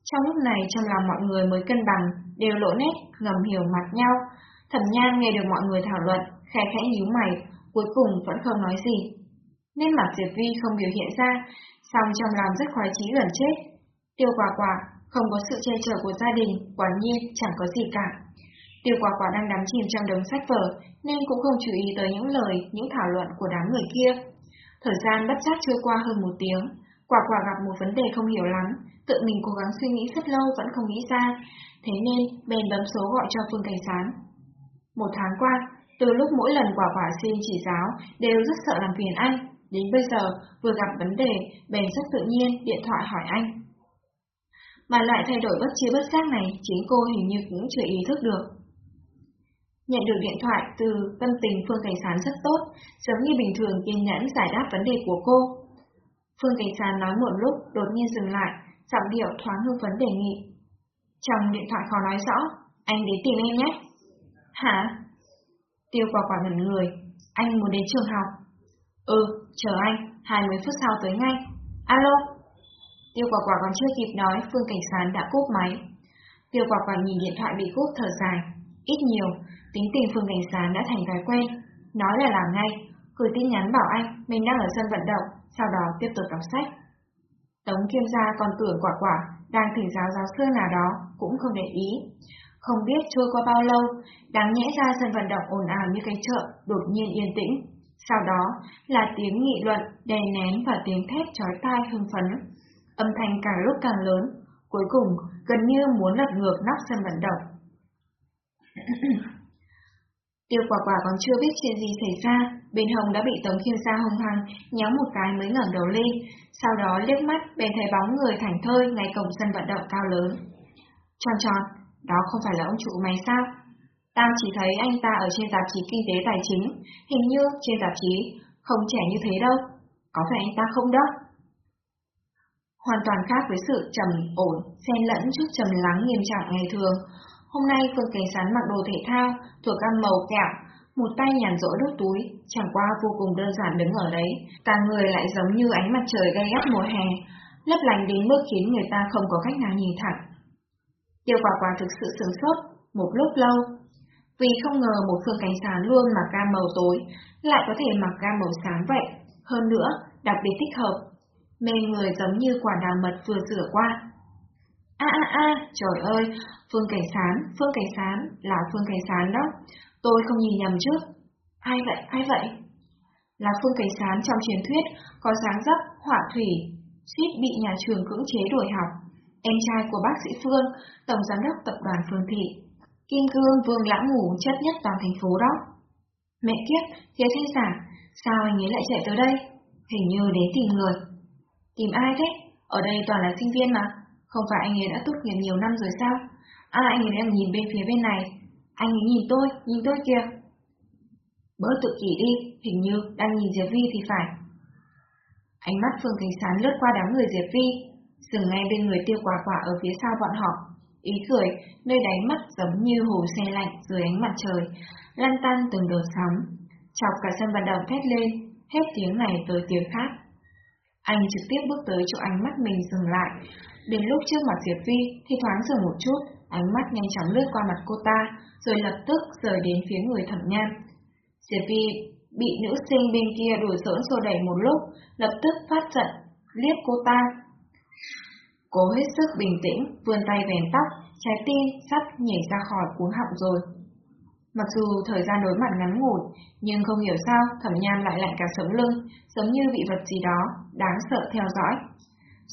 Speaker 1: Trong lúc này trong lòng mọi người mới cân bằng, đều lộ nét, ngầm hiểu mặt nhau. Thẩm nhan nghe được mọi người thảo luận, khẽ khẽ nhíu mày, cuối cùng vẫn không nói gì. Nên mặt Diệp Vi không biểu hiện ra, xong trong lòng rất khoái chí gần chết. Tiêu quả quả, không có sự che chở của gia đình, quả nhiên chẳng có gì cả. Tiêu quả quả đang đắm chìm trong đống sách vở, nên cũng không chú ý tới những lời, những thảo luận của đám người kia. Thời gian bất giác trôi qua hơn một tiếng, quả quả gặp một vấn đề không hiểu lắm, tự mình cố gắng suy nghĩ rất lâu vẫn không nghĩ ra, thế nên bèn bấm số gọi cho Phương Cảnh Sán. Một tháng qua, từ lúc mỗi lần quả quả xin chỉ giáo đều rất sợ làm phiền anh, đến bây giờ vừa gặp vấn đề bèn rất tự nhiên điện thoại hỏi anh. Mà lại thay đổi bất chi bất giác này chính cô hình như cũng chưa ý thức được. Nhận được điện thoại từ tâm tình Phương Cảnh Sán rất tốt, giống như bình thường kiên nhẫn giải đáp vấn đề của cô. Phương Cảnh Sán nói một lúc, đột nhiên dừng lại, giọng điệu thoáng hương phấn đề nghị. Trong điện thoại khó nói rõ, anh đến tìm em nhé. Hả? Tiêu quả quả ngẩn người, anh muốn đến trường học. Ừ, chờ anh, 20 phút sau tới ngay. Alo? Tiêu quả quả còn chưa kịp nói, Phương Cảnh Sán đã cúp máy. Tiêu quả quả nhìn điện thoại bị cúp thở dài. Ít nhiều, tính tình Phương Cảnh Sán đã thành thói quen. Nói là làm ngay, gửi tin nhắn bảo anh mình đang ở sân vận động, sau đó tiếp tục đọc sách. Tống Kiêm Gia còn tưởng quả quả đang thỉnh giáo giáo sư nào đó, cũng không để ý. Không biết trôi qua bao lâu, đáng nhẽ ra sân vận động ồn ào như cái chợ, đột nhiên yên tĩnh. Sau đó là tiếng nghị luận, đè nén và tiếng thét chói tai hưng phấn. Âm thanh càng lúc càng lớn, cuối cùng gần như muốn lật ngược nóc sân vận động. *coughs* Tiêu quả quả còn chưa biết chuyện gì xảy ra, bên hồng đã bị Tống Khiêm Sa hung hăng, nhéo một cái mới ngẩng đầu lên, sau đó liếc mắt bèn thấy bóng người thảnh thơi ngay cổng sân vận động cao lớn. Tròn tròn, đó không phải là ông chủ mày sao? Tao chỉ thấy anh ta ở trên tạp chí Kinh tế Tài chính, hình như trên tạp chí không trẻ như thế đâu. Có phải anh ta không đó? Hoàn toàn khác với sự trầm ổn, xen lẫn chút trầm lắng nghiêm trọng ngày thường. Hôm nay Phương Cảnh Sán mặc đồ thể thao, thuộc gam màu kẹo, một tay nhàn rỗi đốt túi, chẳng qua vô cùng đơn giản đứng ở đấy, cả người lại giống như ánh mặt trời gay gắt mùa hè, lấp lánh đến mức khiến người ta không có cách nào nhìn thẳng. Tiêu quả quả thực sự sướng sốt, một lúc lâu, vì không ngờ một phương cánh sáng luôn mặc gam màu tối, lại có thể mặc gam màu sáng vậy. Hơn nữa, đặc biệt thích hợp, mê người giống như quả đào mật vừa rửa qua. A a a, trời ơi, Phương Cảnh Sán, Phương Cảnh Sán, là Phương Cảnh Sán đó. Tôi không nhìn nhầm chứ. Ai vậy, ai vậy? Là Phương Cảnh Sán trong truyền thuyết, có dáng dấp, họa thủy, suýt bị nhà trường cưỡng chế đuổi học. Em trai của bác sĩ Phương, tổng giám đốc tập đoàn Phương Thị. Kim cương vương lãng ngủ chất nhất toàn thành phố đó. Mẹ kiếp, thế thanh giả, sao anh ấy lại chạy tới đây? Hình như đến tìm người. Tìm ai thế? Ở đây toàn là sinh viên mà. Không phải anh ấy đã tốt nghiệp nhiều năm rồi sao? À, anh ấy đang nhìn bên phía bên này. Anh ấy nhìn tôi, nhìn tôi kìa. Bớt tự kỷ đi, hình như đang nhìn Diệp Vi thì phải. Ánh mắt Phương Cảnh Sán lướt qua đám người Diệp Vi, dừng ngay bên người tiêu quả quả ở phía sau bọn họ. Ý cười, nơi đáy mắt giống như hồ xe lạnh dưới ánh mặt trời, lăn tan từng đợt sóng, chọc cả sân vận động thét lên, hết tiếng này tới tiếng khác. Anh trực tiếp bước tới chỗ ánh mắt mình dừng lại, đến lúc trước mặt Diệp Vi thì thoáng dừng một chút, ánh mắt nhanh chóng lướt qua mặt cô ta, rồi lập tức rời đến phía người thẩm nhan. Diệp Vi bị nữ sinh bên kia đuổi dỡn xô đẩy một lúc, lập tức phát giận, liếc cô ta, Cố hết sức bình tĩnh, vươn tay vèn tóc, trái tim sắp nhảy ra khỏi cuốn họng rồi. Mặc dù thời gian đối mặt ngắn ngủi, nhưng không hiểu sao thẩm nhan lại lạnh cả sống lưng, giống như bị vật gì đó, đáng sợ theo dõi.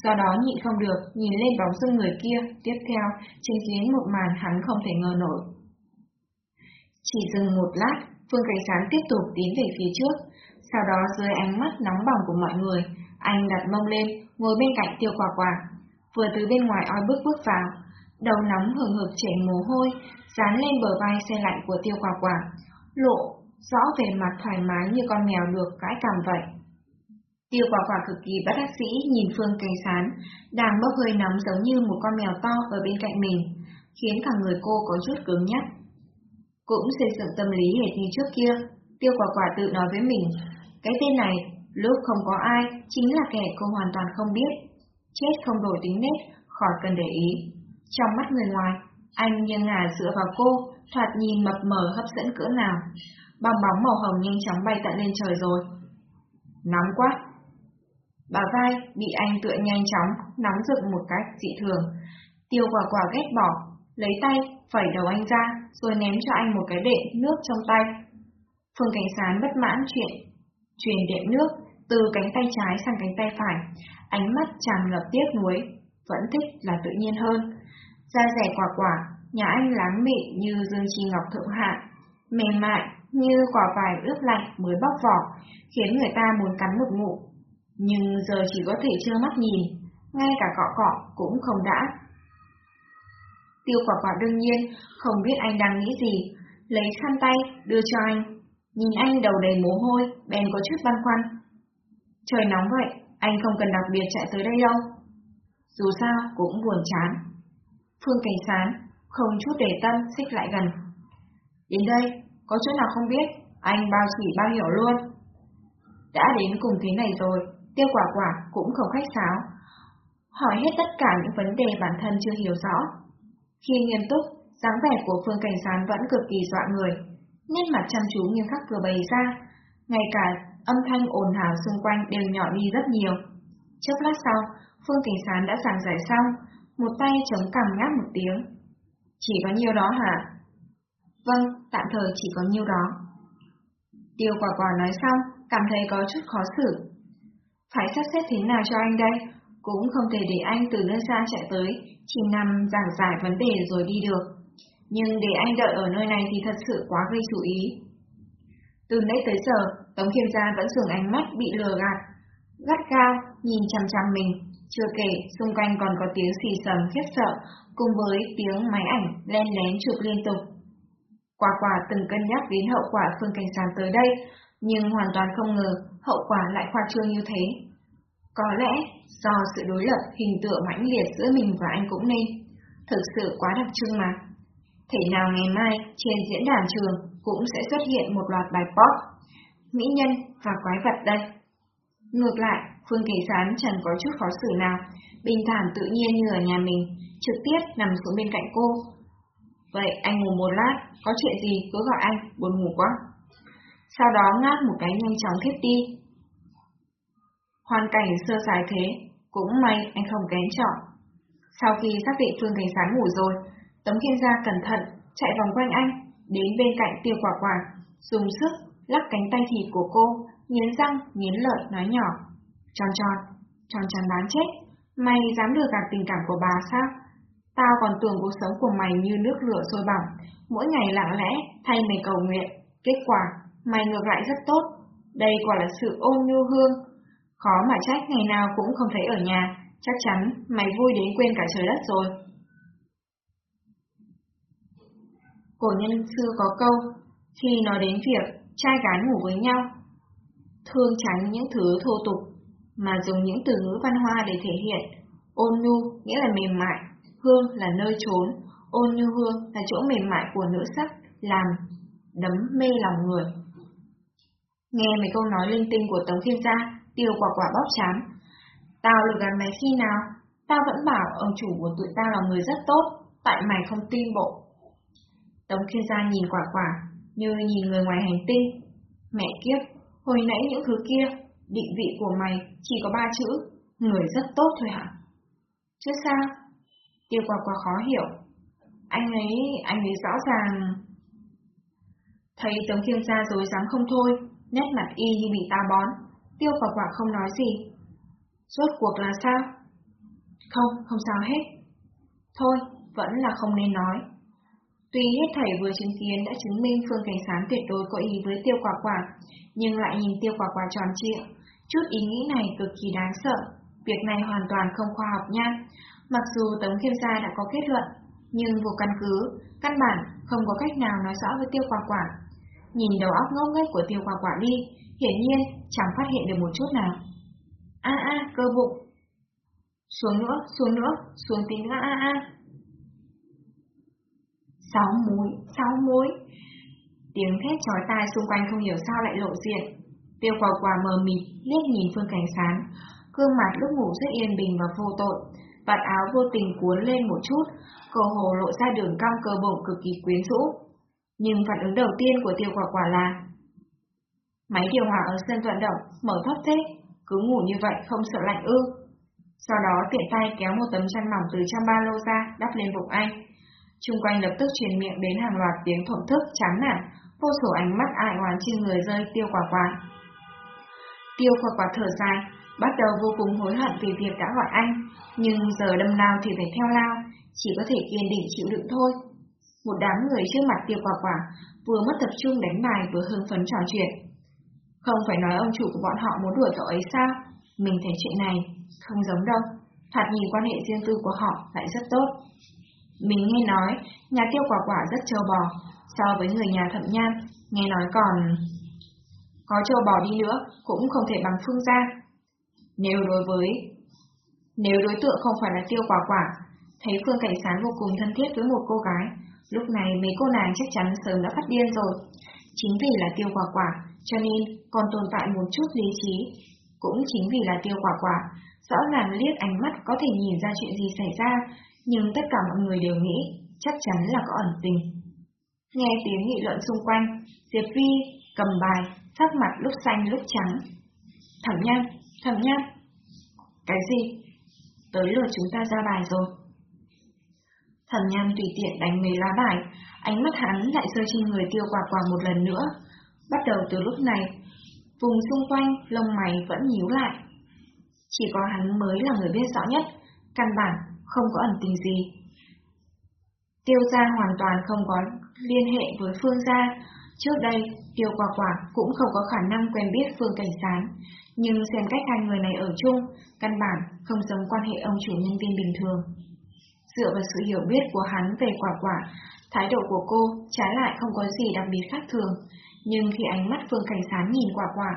Speaker 1: Do đó nhịn không được, nhìn lên bóng lưng người kia, tiếp theo, chứng kiến một màn hắn không thể ngờ nổi. Chỉ dừng một lát, Phương Cảnh sáng tiếp tục tiến về phía trước, sau đó dưới ánh mắt nóng bỏng của mọi người, anh đặt mông lên, ngồi bên cạnh tiêu quả quả, vừa từ bên ngoài oi bước bước vào, đầu nóng hừng hực chảy mồ hôi, dán lên bờ vai xe lạnh của tiêu quả quả, lộ rõ về mặt thoải mái như con mèo được cãi cảm vậy. Tiêu quả quả cực kỳ bất đắc dĩ nhìn Phương cây Sán, đang bốc hơi nóng giống như một con mèo to ở bên cạnh mình, khiến cả người cô có chút cứng nhắc. Cũng xây dựng tâm lý hệt như trước kia, tiêu quả quả tự nói với mình, cái tên này, lúc không có ai, chính là kẻ cô hoàn toàn không biết. Chết không đổi tính nết, khỏi cần để ý. Trong mắt người ngoài, anh như ngả dựa vào cô, thoạt nhìn mập mờ hấp dẫn cỡ nào. Bong bóng màu hồng nhanh chóng bay tận lên trời rồi. Nóng quá! Bà vai bị anh tựa nhanh chóng, nóng rực một cách dị thường. Tiêu quả quả ghét bỏ, lấy tay, phẩy đầu anh ra, rồi ném cho anh một cái đệm nước trong tay. Phương Cảnh Sán bất mãn chuyện truyền đệm nước từ cánh tay trái sang cánh tay phải, ánh mắt tràn ngập tiếc nuối, vẫn thích là tự nhiên hơn. Da rẻ quả quả, nhà anh láng mịn như dương chi ngọc thượng hạ, mềm mại như quả vải ướp lạnh mới bóc vỏ, khiến người ta muốn cắn một ngụm. Nhưng giờ chỉ có thể trơ mắt nhìn, ngay cả cọ cọ cũng không đã. Tiêu quả quả đương nhiên không biết anh đang nghĩ gì, lấy khăn tay đưa cho anh. Nhìn anh đầu đầy mồ hôi, bèn có chút băn khoăn. Trời nóng vậy, anh không cần đặc biệt chạy tới đây đâu. Dù sao cũng buồn chán. Phương Cảnh Sán không chút để tâm xích lại gần. Đến đây, có chỗ nào không biết, anh bao chỉ bao hiểu luôn. Đã đến cùng thế này rồi, tiêu quả quả cũng không khách sáo. Hỏi hết tất cả những vấn đề bản thân chưa hiểu rõ. Khi nghiêm túc, dáng vẻ của Phương Cảnh Sán vẫn cực kỳ dọa người. Nét mặt chăm chú nghiêm khắc vừa bày ra, ngay cả âm thanh ồn ào xung quanh đều nhỏ đi rất nhiều. Chốc lát sau, Phương Cảnh Sán đã giảng giải xong, một tay chống cằm ngáp một tiếng. Chỉ có nhiêu đó hả? Vâng, tạm thời chỉ có nhiêu đó. Tiêu quả quả nói xong, cảm thấy có chút khó xử. Phải sắp xếp thế nào cho anh đây? Cũng không thể để anh từ nơi xa chạy tới, chỉ nằm giảng giải vấn đề rồi đi được. Nhưng để anh đợi ở nơi này thì thật sự quá gây chú ý. Từ nãy tới giờ, Tống Thiên Gia vẫn dùng ánh mắt bị lừa gạt, gắt cao, nhìn chằm chằm mình. Chưa kể, xung quanh còn có tiếng xì sầm khiếp sợ, cùng với tiếng máy ảnh len lén chụp liên tục. Quả quả từng cân nhắc đến hậu quả Phương Cảnh Sán tới đây, nhưng hoàn toàn không ngờ hậu quả lại khoa trương như thế. Có lẽ do sự đối lập hình tượng mãnh liệt giữa mình và anh cũng nên. Thực sự quá đặc trưng mà. Thể nào ngày mai trên diễn đàn trường cũng sẽ xuất hiện một loạt bài pop, mỹ nhân và quái vật đây. Ngược lại, Phương Kỳ Sán chẳng có chút khó xử nào, bình thản tự nhiên như ở nhà mình, trực tiếp nằm xuống bên cạnh cô. Vậy anh ngủ một lát, có chuyện gì cứ gọi anh, buồn ngủ quá. Sau đó ngáp một cái nhanh chóng thiếp đi. Hoàn cảnh sơ sài thế, cũng may anh không kén chọn. Sau khi xác định Phương Kỳ Sán ngủ rồi, Tống Thiên Gia cẩn thận, chạy vòng quanh anh, đến bên cạnh tiêu quả quả, dùng sức lắc cánh tay thịt của cô, nghiến răng, nghiến lợi nói nhỏ. Tròn tròn, tròn tròn bán chết, mày dám lừa gạt tình cảm của bà sao? Tao còn tưởng cuộc sống của mày như nước lửa sôi bỏng, mỗi ngày lặng lẽ thay mày cầu nguyện. Kết quả, mày ngược lại rất tốt. Đây quả là sự ôn nhu hương. Khó mà trách ngày nào cũng không thấy ở nhà, chắc chắn mày vui đến quên cả trời đất rồi. Cổ nhân xưa có câu, khi nói đến việc trai gái ngủ với nhau, thương tránh những thứ thô tục, mà dùng những từ ngữ văn hoa để thể hiện. Ôn nhu nghĩa là mềm mại, hương là nơi trốn, ôn nhu hương là chỗ mềm mại của nữ sắc, làm đấm mê lòng người. Nghe mấy câu nói linh tinh của Tống Thiên Gia, tiêu quả quả bóp chán. Tao lừa gạt mày khi nào? Tao vẫn bảo ông chủ của tụi tao là người rất tốt, tại mày không tin bộ. Tống Thiên Gia nhìn quả quả, như nhìn người ngoài hành tinh. Mẹ kiếp, hồi nãy những thứ kia, định vị của mày chỉ có ba chữ, người rất tốt thôi hả? Chứ sao? Tiêu quả quả khó hiểu. Anh ấy, anh ấy rõ ràng... Thấy Tống Khiêm Gia dối dám không thôi, nét mặt y như bị ta bón, tiêu quả quả không nói gì. Rốt cuộc là sao? Không, không sao hết. Thôi, vẫn là không nên nói. Tuy hết thảy vừa chứng kiến đã chứng minh Phương Cảnh Sán tuyệt đối có ý với tiêu quả quả, nhưng lại nhìn tiêu quả quả tròn trịa, chút ý nghĩ này cực kỳ đáng sợ. Việc này hoàn toàn không khoa học nha. Mặc dù Tống Khiêm Gia đã có kết luận, nhưng vô căn cứ, căn bản không có cách nào nói rõ với tiêu quả quả. Nhìn đầu óc ngốc nghếch của tiêu quả quả đi, hiển nhiên chẳng phát hiện được một chút nào. A a, cơ bụng. Xuống nữa, xuống nữa, xuống tí nữa a a. Sáu múi, sáu múi. Tiếng thét chói tai xung quanh không hiểu sao lại lộ diện. Tiêu quả quả mờ mịt, liếc nhìn Phương Cảnh Sán. Gương mặt lúc ngủ rất yên bình và vô tội. Vạt áo vô tình cuốn lên một chút, cổ hồ lộ ra đường cong cơ bụng cực kỳ quyến rũ. Nhưng phản ứng đầu tiên của tiêu quả quả là Máy điều hòa ở sân vận động, mở thấp thế, cứ ngủ như vậy không sợ lạnh ư. Sau đó tiện tay kéo một tấm chăn mỏng từ trong ba lô ra, đắp lên bụng anh. Trung quanh lập tức truyền miệng đến hàng loạt tiếng thổn thức chán nản, vô số ánh mắt ai oán trên người rơi tiêu quả quả. Tiêu quả quả thở dài, bắt đầu vô cùng hối hận vì việc đã gọi anh, nhưng giờ đâm lao thì phải theo lao, chỉ có thể kiên định chịu đựng thôi. Một đám người trước mặt tiêu quả quả, vừa mất tập trung đánh bài vừa hưng phấn trò chuyện. Không phải nói ông chủ của bọn họ muốn đuổi cậu ấy sao? Mình thấy chuyện này không giống đâu. Thoạt nhìn quan hệ riêng tư của họ lại rất tốt. Mình nghe nói, nhà tiêu quả quả rất trâu bò, so với người nhà thẩm nhan, nghe nói còn... Có trâu bò đi nữa, cũng không thể bằng phương gia. Nếu đối với... Nếu đối tượng không phải là tiêu quả quả, thấy Phương Cảnh Sán vô cùng thân thiết với một cô gái, lúc này mấy cô nàng chắc chắn sớm đã phát điên rồi. Chính vì là tiêu quả quả, cho nên còn tồn tại một chút lý trí. Cũng chính vì là tiêu quả quả, rõ ràng liếc ánh mắt có thể nhìn ra chuyện gì xảy ra, nhưng tất cả mọi người đều nghĩ chắc chắn là có ẩn tình. Nghe tiếng nghị luận xung quanh, Diệp Vi cầm bài, sắc mặt lúc xanh lúc trắng. Thẩm nham, thẩm nham. Cái gì? Tới lượt chúng ta ra bài rồi. Thẩm nham tùy tiện đánh mấy lá bài, ánh mắt hắn lại rơi trên người tiêu quả quả một lần nữa. Bắt đầu từ lúc này, vùng xung quanh lông mày vẫn nhíu lại. Chỉ có hắn mới là người biết rõ nhất, căn bản không có ẩn tình gì. Tiêu gia hoàn toàn không có liên hệ với Phương gia. Trước đây, Tiêu Quả Quả cũng không có khả năng quen biết Phương Cảnh Sán, nhưng xem cách hai người này ở chung, căn bản không giống quan hệ ông chủ nhân viên bình thường. Dựa vào sự hiểu biết của hắn về Quả Quả, thái độ của cô trái lại không có gì đặc biệt khác thường, nhưng khi ánh mắt Phương Cảnh Sán nhìn Quả Quả,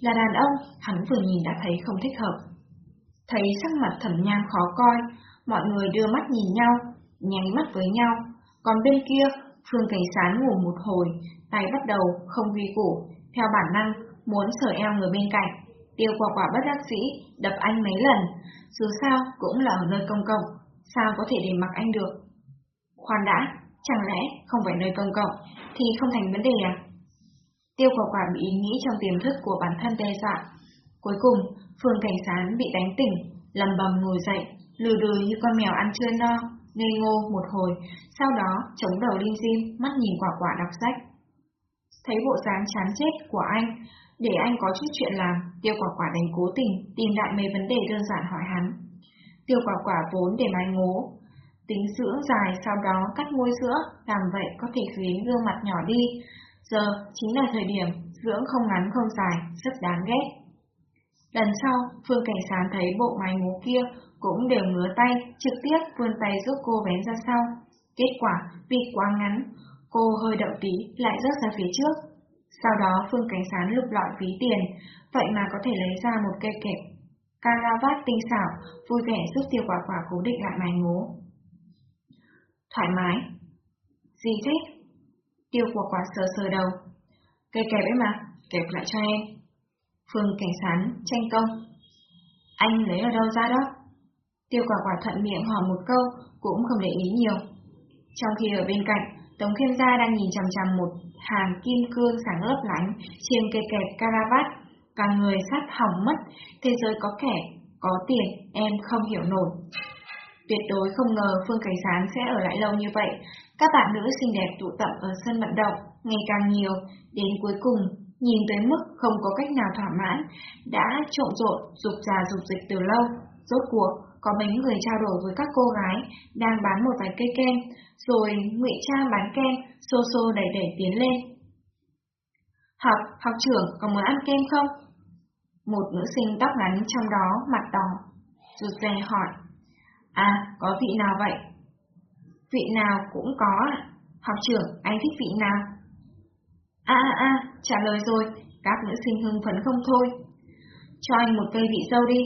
Speaker 1: là đàn ông, hắn vừa nhìn đã thấy không thích hợp. Thấy sắc mặt thẩm nham khó coi, mọi người đưa mắt nhìn nhau, nháy mắt với nhau, còn bên kia, Phương Cảnh Sán ngủ một hồi, tay bắt đầu không ghi củ, theo bản năng muốn sờ eo người bên cạnh. Tiêu quả quả bất đắc dĩ, đập anh mấy lần, dù sao cũng là ở nơi công cộng, sao có thể để mặc anh được. Khoan đã, chẳng lẽ không phải nơi công cộng thì không thành vấn đề à? Tiêu quả quả bị ý nghĩ trong tiềm thức của bản thân đe dọa. Cuối cùng, Phương Cảnh Sán bị đánh tỉnh, lầm bầm ngồi dậy, lừ đừ như con mèo ăn chưa no, ngây ngô một hồi, sau đó chống đầu lim dim, mắt nhìn quả quả đọc sách. Thấy bộ dáng chán chết của anh, để anh có chút chuyện làm, tiêu quả quả đánh cố tình, tìm lại mấy vấn đề đơn giản hỏi hắn. Tiêu quả quả vốn để mái ngố, tính dưỡng dài sau đó cắt môi sữa, làm vậy có thể khiến gương mặt nhỏ đi. Giờ chính là thời điểm dưỡng không ngắn không dài, rất đáng ghét. Lần sau, Phương Cảnh Sán thấy bộ mái ngố kia cũng đều ngứa tay, trực tiếp vươn tay giúp cô vén ra sau. Kết quả, vì quá ngắn, cô hơi đậu tí lại rớt ra phía trước. Sau đó Phương Cảnh Sán lục lọi ví tiền, vậy mà có thể lấy ra một cây kẹp. Caravat tinh xảo, vui vẻ giúp tiêu quả quả cố định lại mái ngố. Thoải mái. Gì thế? Tiêu quả quả sờ sờ đầu. Cây kẹp ấy mà, kẹp lại cho em. Phương Cảnh Sán tranh công. Anh lấy ở đâu ra đó? Tiêu quả quả thuận miệng hỏi một câu, cũng không để ý nhiều. Trong khi ở bên cạnh, Tống Khiêm Gia đang nhìn chằm chằm một hàng kim cương sáng lấp lánh trên cây kẹp caravat, cả người sắp hỏng mất, thế giới có kẻ, có tiền, em không hiểu nổi. Tuyệt đối không ngờ Phương Cảnh Sán sẽ ở lại lâu như vậy, các bạn nữ xinh đẹp tụ tập ở sân vận động, ngày càng nhiều, đến cuối cùng, nhìn tới mức không có cách nào thỏa mãn, đã trộn rộn, dục già dục dịch từ lâu. Rốt cuộc, có mấy người trao đổi với các cô gái đang bán một vài cây kem, rồi ngụy trang bán kem, xô xô đẩy đẩy tiến lên. Học, học trưởng, có muốn ăn kem không? Một nữ sinh tóc ngắn trong đó, mặt đỏ. Rụt rè hỏi. À, có vị nào vậy? Vị nào cũng có ạ. Học trưởng, anh thích vị nào? À à à, trả lời rồi, các nữ sinh hưng phấn không thôi. Cho anh một cây vị dâu đi.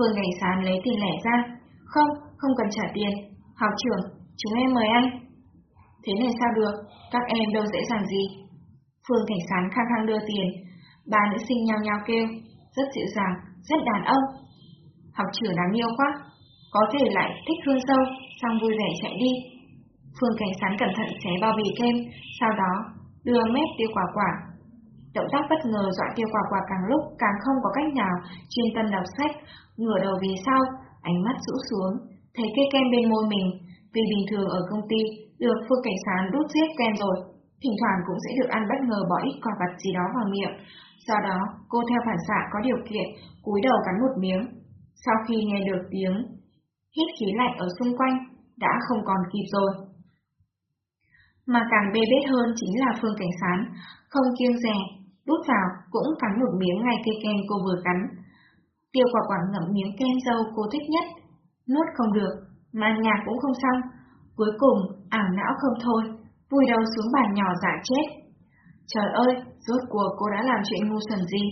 Speaker 1: Phương Cảnh Sán lấy tiền lẻ ra. Không, không cần trả tiền. Học trưởng, chúng em mời anh. Thế này sao được, các em đâu dễ dàng gì. Phương Cảnh Sán khăng khăng đưa tiền. Ba nữ sinh nhao nhao kêu, rất dịu dàng, rất đàn ông. Học trưởng đáng yêu quá, có thể lại thích hương sâu, xong vui vẻ chạy đi. Phương Cảnh Sán cẩn thận xé bao bì kem, sau đó đưa mép tiêu quả quả. Động tác bất ngờ dọa tiêu quả quả càng lúc càng không có cách nào chuyên tâm đọc sách, ngửa đầu về sau, ánh mắt rũ xuống, thấy cây kem bên môi mình, vì bình thường ở công ty được Phương Cảnh Sán đút giết kem rồi, thỉnh thoảng cũng sẽ được ăn bất ngờ bỏ ít quả vặt gì đó vào miệng. Do đó, cô theo phản xạ có điều kiện, cúi đầu cắn một miếng. Sau khi nghe được tiếng hít khí lạnh ở xung quanh, đã không còn kịp rồi. Mà càng bê bết hơn chính là Phương Cảnh Sán, không kiêng rè, đút vào cũng cắn một miếng ngay cây kem cô vừa cắn. Tiêu quả quả ngậm miếng kem dâu cô thích nhất, nuốt không được, mà nhạc cũng không xong. Cuối cùng, ảo não không thôi, vùi đầu xuống bàn nhỏ giả chết. Trời ơi, rốt cuộc cô đã làm chuyện ngu xuẩn gì?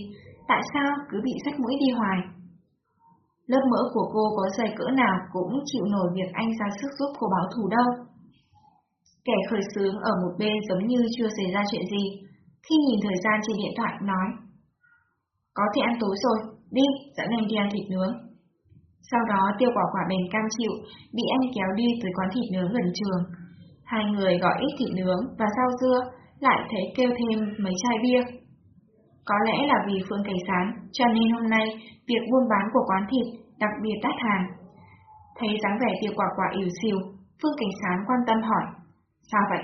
Speaker 1: Tại sao cứ bị sách mũi đi hoài? Lớp mỡ của cô có dày cỡ nào cũng chịu nổi việc anh ra sức giúp cô báo thù đâu. Kẻ khởi sướng ở một bên giống như chưa xảy ra chuyện gì. Khi nhìn thời gian trên điện thoại nói Có thể ăn tối rồi, đi, dẫn anh đi ăn thịt nướng. Sau đó tiêu quả quả bền cam chịu, bị anh kéo đi tới quán thịt nướng gần trường. Hai người gọi ít thịt nướng và rau dưa, lại thấy kêu thêm mấy chai bia. Có lẽ là vì Phương Cảnh Sán, cho nên hôm nay việc buôn bán của quán thịt đặc biệt đắt hàng. Thấy dáng vẻ tiêu quả quả ỉu xìu, Phương Cảnh Sán quan tâm hỏi, sao vậy?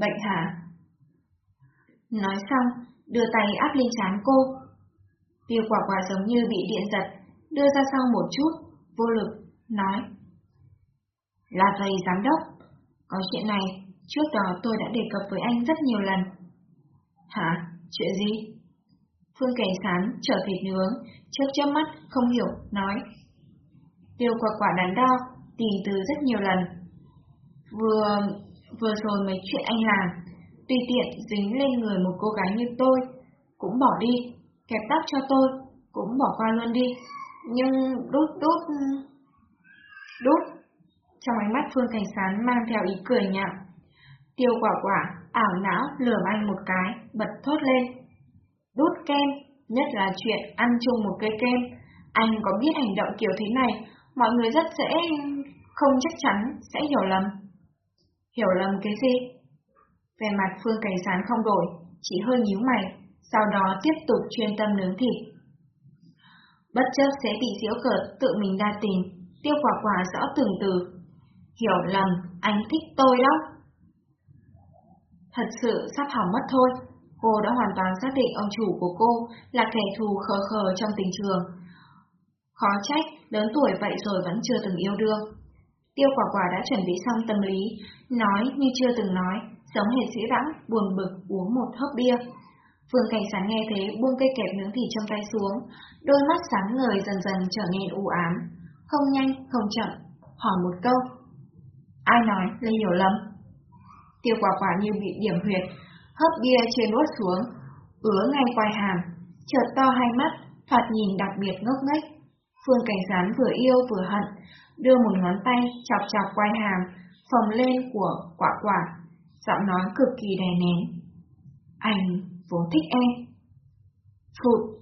Speaker 1: Bệnh hả? Nói xong, đưa tay áp lên trán cô. Tiêu quả quả giống như bị điện giật, đưa ra sau một chút, vô lực, nói. Là thầy giám đốc, có chuyện này, trước đó tôi đã đề cập với anh rất nhiều lần. Hả? Chuyện gì? Phương Cảnh Sán trở thịt nướng, chớp chớp mắt, không hiểu, nói. Tiêu quả quả đắn đo, tìm từ rất nhiều lần. Vừa, vừa rồi mấy chuyện anh làm, tùy tiện dính lên người một cô gái như tôi, cũng bỏ đi, kẹp tóc cho tôi, cũng bỏ qua luôn đi. Nhưng đút đút... Đút... Trong ánh mắt Phương cảnh Sán mang theo ý cười nhạo. Tiêu quả quả, ảo não, lườm anh một cái, bật thốt lên. Đút kem, nhất là chuyện ăn chung một cây kem. Anh có biết hành động kiểu thế này, mọi người rất dễ không chắc chắn sẽ hiểu lầm. Hiểu lầm cái gì? Về mặt Phương Cảnh Sán không đổi, chỉ hơi nhíu mày, sau đó tiếp tục chuyên tâm nướng thịt. Bất chấp sẽ bị diễu cợt tự mình đa tình, tiêu quả quả rõ từng từ. Hiểu lầm, anh thích tôi đó. Thật sự sắp hỏng mất thôi, cô đã hoàn toàn xác định ông chủ của cô là kẻ thù khờ khờ trong tình trường. Khó trách, lớn tuổi vậy rồi vẫn chưa từng yêu đương. Tiêu quả quả đã chuẩn bị xong tâm lý, nói như chưa từng nói, giống hệt sĩ vãng, buồn bực uống một hớp bia. Phương Cảnh Sán nghe thế buông cây kẹp nướng thịt trong tay xuống, đôi mắt sáng ngời dần dần trở nên u ám, không nhanh, không chậm, hỏi một câu. Ai nói Lê hiểu lầm? Tiêu quả quả như bị điểm huyệt, hớp bia trên nuốt xuống, ứa ngay quai hàm, chợt to hai mắt, thoạt nhìn đặc biệt ngốc nghếch. Phương Cảnh Sán vừa yêu vừa hận, đưa một ngón tay chọc chọc quai hàm, phồng lên của quả quả, giọng nói cực kỳ đè nén. Anh vốn thích em. Phụt,